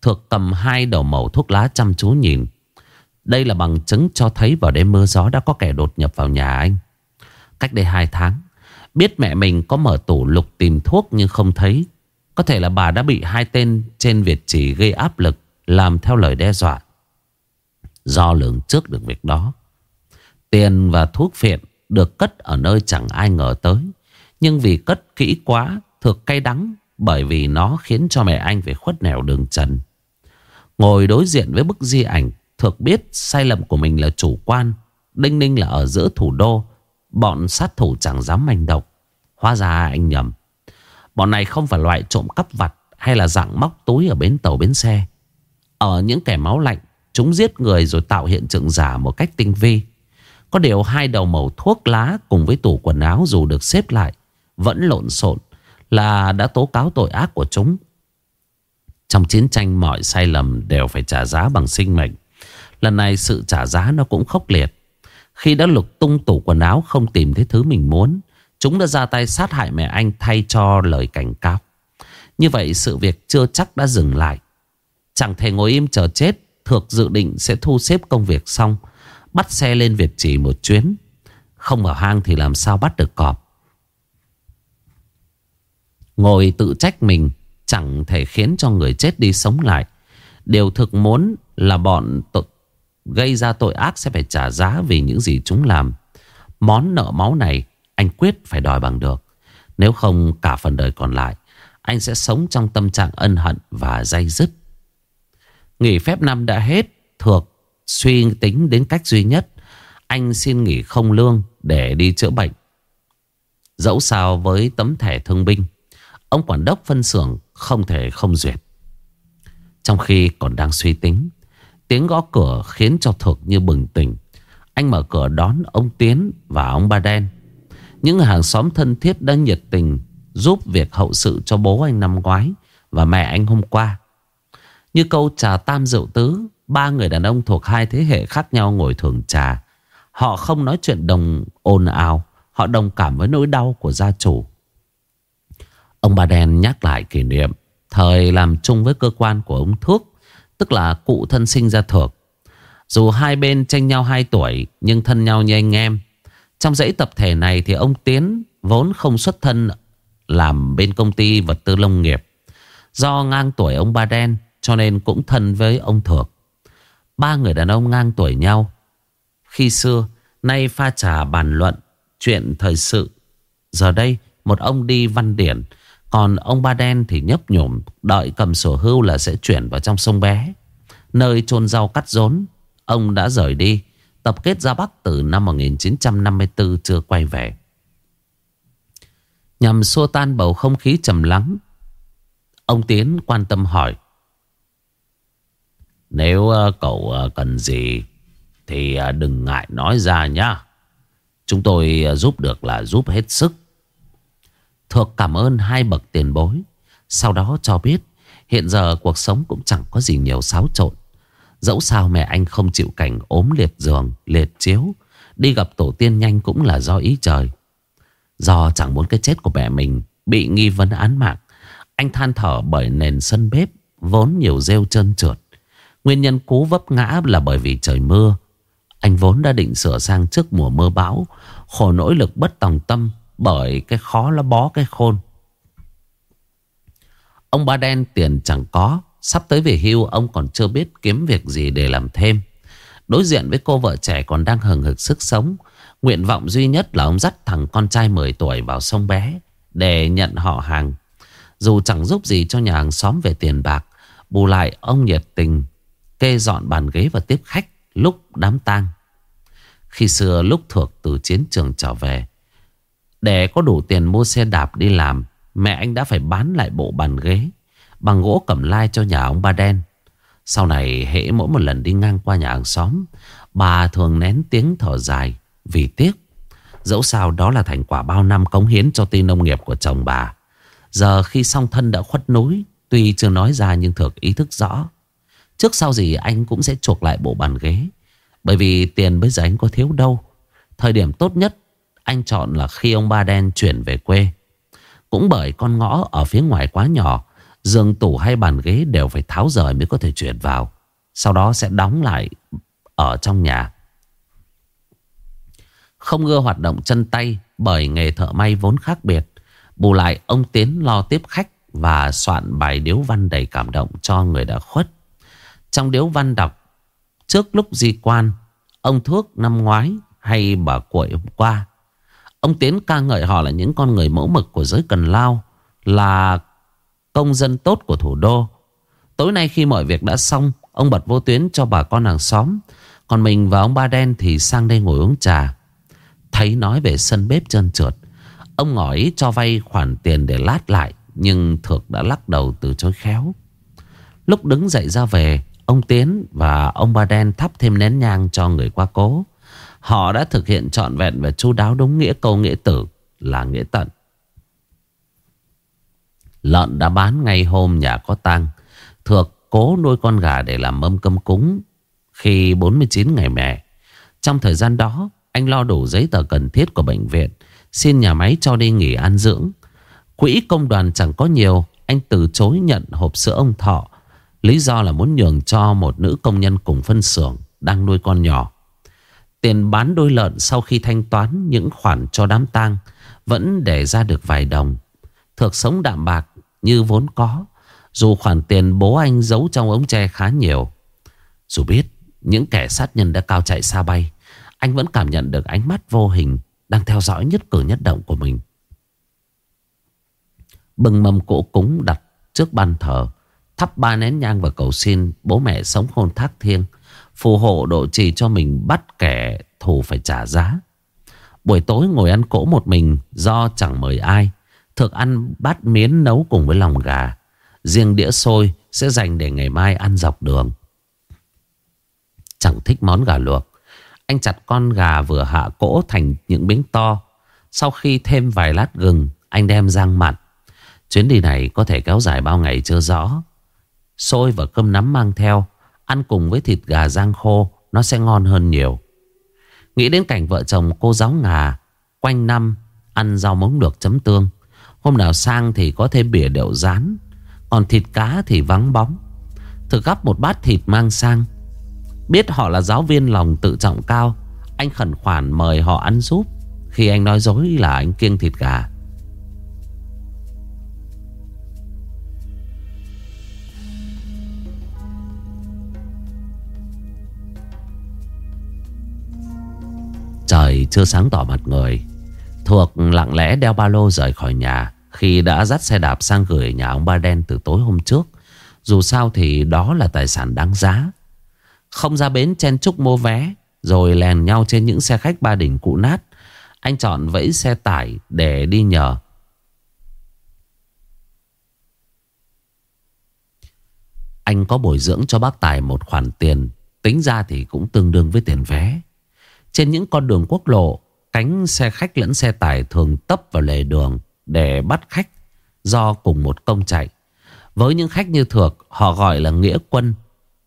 Thược cầm hai đầu mẩu thuốc lá chăm chú nhìn. Đây là bằng chứng cho thấy vào đêm mưa gió đã có kẻ đột nhập vào nhà anh. Cách đây hai tháng, Biết mẹ mình có mở tủ lục tìm thuốc nhưng không thấy. Có thể là bà đã bị hai tên trên Việt chỉ gây áp lực, Làm theo lời đe dọa. Do lường trước được việc đó, Tiền và thuốc phiện được cất ở nơi chẳng ai ngờ tới. Nhưng vì cất kỹ quá, Thực cay đắng Bởi vì nó khiến cho mẹ anh phải khuất nẻo đường trần. Ngồi đối diện với bức di ảnh Thực biết sai lầm của mình là chủ quan, Đinh ninh là ở giữa thủ đô, Bọn sát thủ chẳng dám manh động. Hóa ra anh nhầm. Bọn này không phải loại trộm cắp vặt Hay là dạng móc túi ở bến tàu bến xe. Ở những kẻ máu lạnh, Chúng giết người rồi tạo hiện tượng giả một cách tinh vi. Có điều hai đầu màu thuốc lá Cùng với tủ quần áo dù được xếp lại, Vẫn lộn xộn Là đã tố cáo tội ác của chúng. Trong chiến tranh, mọi sai lầm Đều phải trả giá bằng sinh mệnh. Lần này sự trả giá nó cũng khốc liệt. Khi đã lục tung tủ quần áo không tìm thấy thứ mình muốn, Chúng đã ra tay sát hại mẹ anh thay cho lời cảnh cáo. Như vậy sự việc chưa chắc đã dừng lại. Chẳng thể ngồi im chờ chết, Thược dự định sẽ thu xếp công việc xong, Bắt xe lên Việt chỉ một chuyến. Không vào hang thì làm sao bắt được cọp? Ngồi tự trách mình Chẳng thể khiến cho người chết đi sống lại. Điều thực muốn là bọn tội, Gây ra tội ác sẽ phải trả giá vì những gì chúng làm. Món nợ máu này, Anh quyết phải đòi bằng được. Nếu không, cả phần đời còn lại, Anh sẽ sống trong tâm trạng ân hận và dây dứt. Nghỉ phép năm đã hết, thuộc, suy tính đến cách duy nhất. Anh xin nghỉ không lương để đi chữa bệnh. Dẫu sao với tấm thẻ thương binh, Ông quản đốc phân xưởng không thể không duyệt Trong khi còn đang suy tính Tiếng gõ cửa khiến cho Thực như bừng tỉnh. Anh mở cửa đón ông Tiến và ông Ba Đen. Những hàng xóm thân thiết đã nhiệt tình giúp việc hậu sự cho bố anh năm ngoái và mẹ anh hôm qua. Như câu trà tam rượu tứ, ba người đàn ông thuộc hai thế hệ khác nhau ngồi thường trà. Họ không nói chuyện đồng ồn ào, họ đồng cảm với nỗi đau của gia chủ. Ông Ba Đen nhắc lại kỷ niệm thời làm chung với cơ quan của ông thước, Tức là cụ thân sinh ra thược. Dù hai bên tranh nhau 2 tuổi, Nhưng thân nhau như anh em. Trong dãy tập thể này thì ông Tiến Vốn không xuất thân Làm bên công ty vật tư nông nghiệp. Do ngang tuổi ông Ba Đen, Cho nên cũng thân với ông Thược. Ba người đàn ông ngang tuổi nhau. Khi xưa, Nay pha trà bàn luận Chuyện thời sự. Giờ đây, một ông đi văn điển còn ông Ba Đen thì nhấp nhổm, Đợi cầm sổ hưu là sẽ chuyển vào trong sông bé. Nơi chôn rau cắt rốn, Ông đã rời đi, Tập kết ra Bắc từ năm 1954 chưa quay về. Nhằm xua tan bầu không khí trầm lắng, Ông Tiến quan tâm hỏi, Nếu ờ, cậu ờ, cần gì Thì ờ, đừng ngại nói ra nhá. Chúng tôi giúp được là giúp hết sức. Thuộc cảm ơn hai bậc tiền bối. Sau đó cho biết, Hiện giờ cuộc sống cũng chẳng có gì nhiều xáo trộn. Dẫu sao mẹ anh không chịu cảnh ốm liệt giường, Liệt chiếu, Đi gặp tổ tiên nhanh cũng là do ý trời. Do chẳng muốn cái chết của mẹ mình Bị nghi vấn án mạng, Anh than thở bởi nền sân bếp Vốn nhiều rêu trơn trượt. Nguyên nhân cú vấp ngã là bởi vì trời mưa. Anh vốn đã định sửa sang trước mùa mưa bão, Khổ nỗi lực bất tòng tâm bởi cái khó là bó cái khôn. Ông ba đen tiền chẳng có, Sắp tới về hưu ông còn chưa biết kiếm việc gì để làm thêm. Đối diện với cô vợ trẻ còn đang hừng hực sức sống, Nguyện vọng duy nhất là ông dắt thằng con trai 10 tuổi vào sông bé Để nhận họ hàng. Dù chẳng giúp gì cho nhà hàng xóm về tiền bạc, Bù lại ông nhiệt tình Kê dọn bàn ghế và tiếp khách lúc đám tang. Khi xưa lúc thuộc từ chiến trường trở về để có đủ tiền mua xe đạp đi làm, Mẹ anh đã phải bán lại bộ bàn ghế, Bằng gỗ cẩm lai cho nhà ông ba đen. Sau này, hễ mỗi một lần đi ngang qua nhà hàng xóm, Bà thường nén tiếng thở dài Vì tiếc. Dẫu sao đó là thành quả bao năm cống hiến cho tin nông nghiệp của chồng bà. Giờ khi song thân đã khuất núi, Tuy chưa nói ra nhưng thực ý thức rõ. Trước sau gì anh cũng sẽ chuộc lại bộ bàn ghế, Bởi vì tiền bây giờ anh có thiếu đâu. Thời điểm tốt nhất anh chọn là khi ông ba đen chuyển về quê. Cũng bởi con ngõ ở phía ngoài quá nhỏ, giường tủ hay bàn ghế đều phải tháo rời mới có thể chuyển vào. Sau đó sẽ đóng lại ở trong nhà. Không ưa hoạt động chân tay Bởi nghề thợ may vốn khác biệt, Bù lại ông Tiến lo tiếp khách Và soạn bài điếu văn đầy cảm động cho người đã khuất. Trong điếu văn đọc, Trước lúc di quan, Ông Thuốc năm ngoái hay bà cuội hôm qua Ông Tiến ca ngợi họ là những con người mẫu mực của giới Cần Lao, Là công dân tốt của thủ đô. Tối nay khi mọi việc đã xong, Ông bật vô tuyến cho bà con hàng xóm. Còn mình và ông Ba Đen thì sang đây ngồi uống trà. Thấy nói về sân bếp trơn trượt, Ông ngỏ ý cho vay khoản tiền để lát lại, Nhưng Thược đã lắc đầu từ chối khéo. Lúc đứng dậy ra về, Ông Tiến và ông Ba Đen thắp thêm nén nhang cho người qua cố. Họ đã thực hiện trọn vẹn và chu đáo đúng nghĩa câu nghĩa tử là nghĩa tận. Lợn đã bán ngay hôm nhà có tang. Thược cố nuôi con gà để làm mâm cơm cúng Khi 49 ngày mẹ. Trong thời gian đó, Anh lo đủ giấy tờ cần thiết của bệnh viện, Xin nhà máy cho đi nghỉ ăn dưỡng. Quỹ công đoàn chẳng có nhiều, Anh từ chối nhận hộp sữa ông Thọ. Lý do là muốn nhường cho một nữ công nhân cùng phân xưởng Đang nuôi con nhỏ. Tiền bán đôi lợn sau khi thanh toán những khoản cho đám tang, Vẫn để ra được vài đồng. Thực sống đạm bạc như vốn có, Dù khoản tiền bố anh giấu trong ống tre khá nhiều. Dù biết những kẻ sát nhân đã cao chạy xa bay, Anh vẫn cảm nhận được ánh mắt vô hình Đang theo dõi nhất cử nhất động của mình. Bừng mâm cỗ cúng đặt trước ban thờ, Thắp ba nén nhang và cầu xin bố mẹ sống khôn thác thiêng Phù hộ độ trì cho mình bắt kẻ thù phải trả giá. Buổi tối ngồi ăn cỗ một mình, do chẳng mời ai. Thực ăn bát miến nấu cùng với lòng gà. Riêng đĩa xôi sẽ dành để ngày mai ăn dọc đường. Chẳng thích món gà luộc. Anh chặt con gà vừa hạ cỗ thành những miếng to. Sau khi thêm vài lát gừng, Anh đem rang mặn. Chuyến đi này có thể kéo dài bao ngày chưa rõ. Xôi và cơm nắm mang theo. Ăn cùng với thịt gà rang khô, Nó sẽ ngon hơn nhiều. Nghĩ đến cảnh vợ chồng cô giáo ngà, Quanh năm ăn rau mống được chấm tương. Hôm nào sang thì có thêm bỉa đậu rán, Còn thịt cá thì vắng bóng. Thực gắp một bát thịt mang sang. Biết họ là giáo viên lòng tự trọng cao, Anh khẩn khoản mời họ ăn giúp Khi anh nói dối là anh kiêng thịt gà. Trời chưa sáng tỏ mặt người. Thuộc lặng lẽ đeo ba lô rời khỏi nhà, Khi đã dắt xe đạp sang gửi nhà ông Ba Đen từ tối hôm trước. Dù sao thì đó là tài sản đáng giá. Không ra bến chen chúc mua vé, Rồi lèn nhau trên những xe khách ba đỉnh cụ nát. Anh chọn vẫy xe tải để đi nhờ. Anh có bồi dưỡng cho bác Tài một khoản tiền, Tính ra thì cũng tương đương với tiền vé. Trên những con đường quốc lộ Cánh xe khách lẫn xe tải thường tấp vào lề đường để bắt khách do cùng một công chạy. Với những khách như thuộc, họ gọi là nghĩa quân.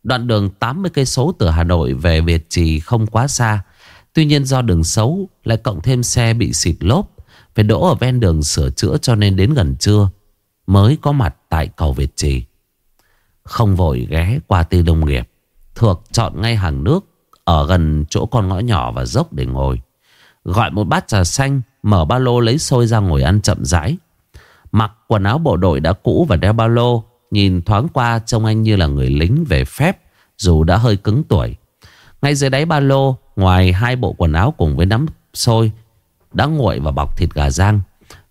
Đoạn đường 80 cây số từ Hà Nội về Việt Trì không quá xa. Tuy nhiên do đường xấu lại cộng thêm xe bị xịt lốp, phải đỗ ở ven đường sửa chữa cho nên đến gần trưa mới có mặt tại cầu Việt Trì. Không vội ghé qua tư đông nghiệp, thuộc chọn ngay hàng nước ở gần chỗ con ngõ nhỏ và dốc để ngồi. Gọi một bát trà xanh, Mở ba lô lấy xôi ra ngồi ăn chậm rãi. Mặc quần áo bộ đội đã cũ và đeo ba lô, Nhìn thoáng qua trông anh như là người lính về phép, Dù đã hơi cứng tuổi. Ngay dưới đáy ba lô, Ngoài hai bộ quần áo cùng với nắm xôi, Đã nguội và bọc thịt gà rang.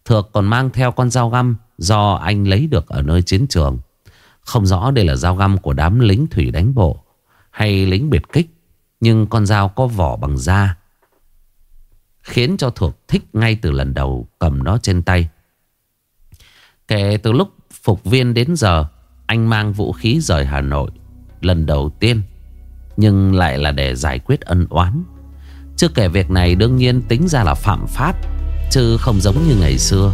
Thược còn mang theo con dao găm Do anh lấy được ở nơi chiến trường. Không rõ đây là dao găm của đám lính thủy đánh bộ Hay lính biệt kích. Nhưng con dao có vỏ bằng da, Khiến cho Thuộc thích ngay từ lần đầu cầm nó trên tay. Kể từ lúc phục viên đến giờ, Anh mang vũ khí rời Hà Nội Lần đầu tiên, Nhưng lại là để giải quyết ân oán. Chưa kể việc này đương nhiên tính ra là phạm pháp, Chứ không giống như ngày xưa.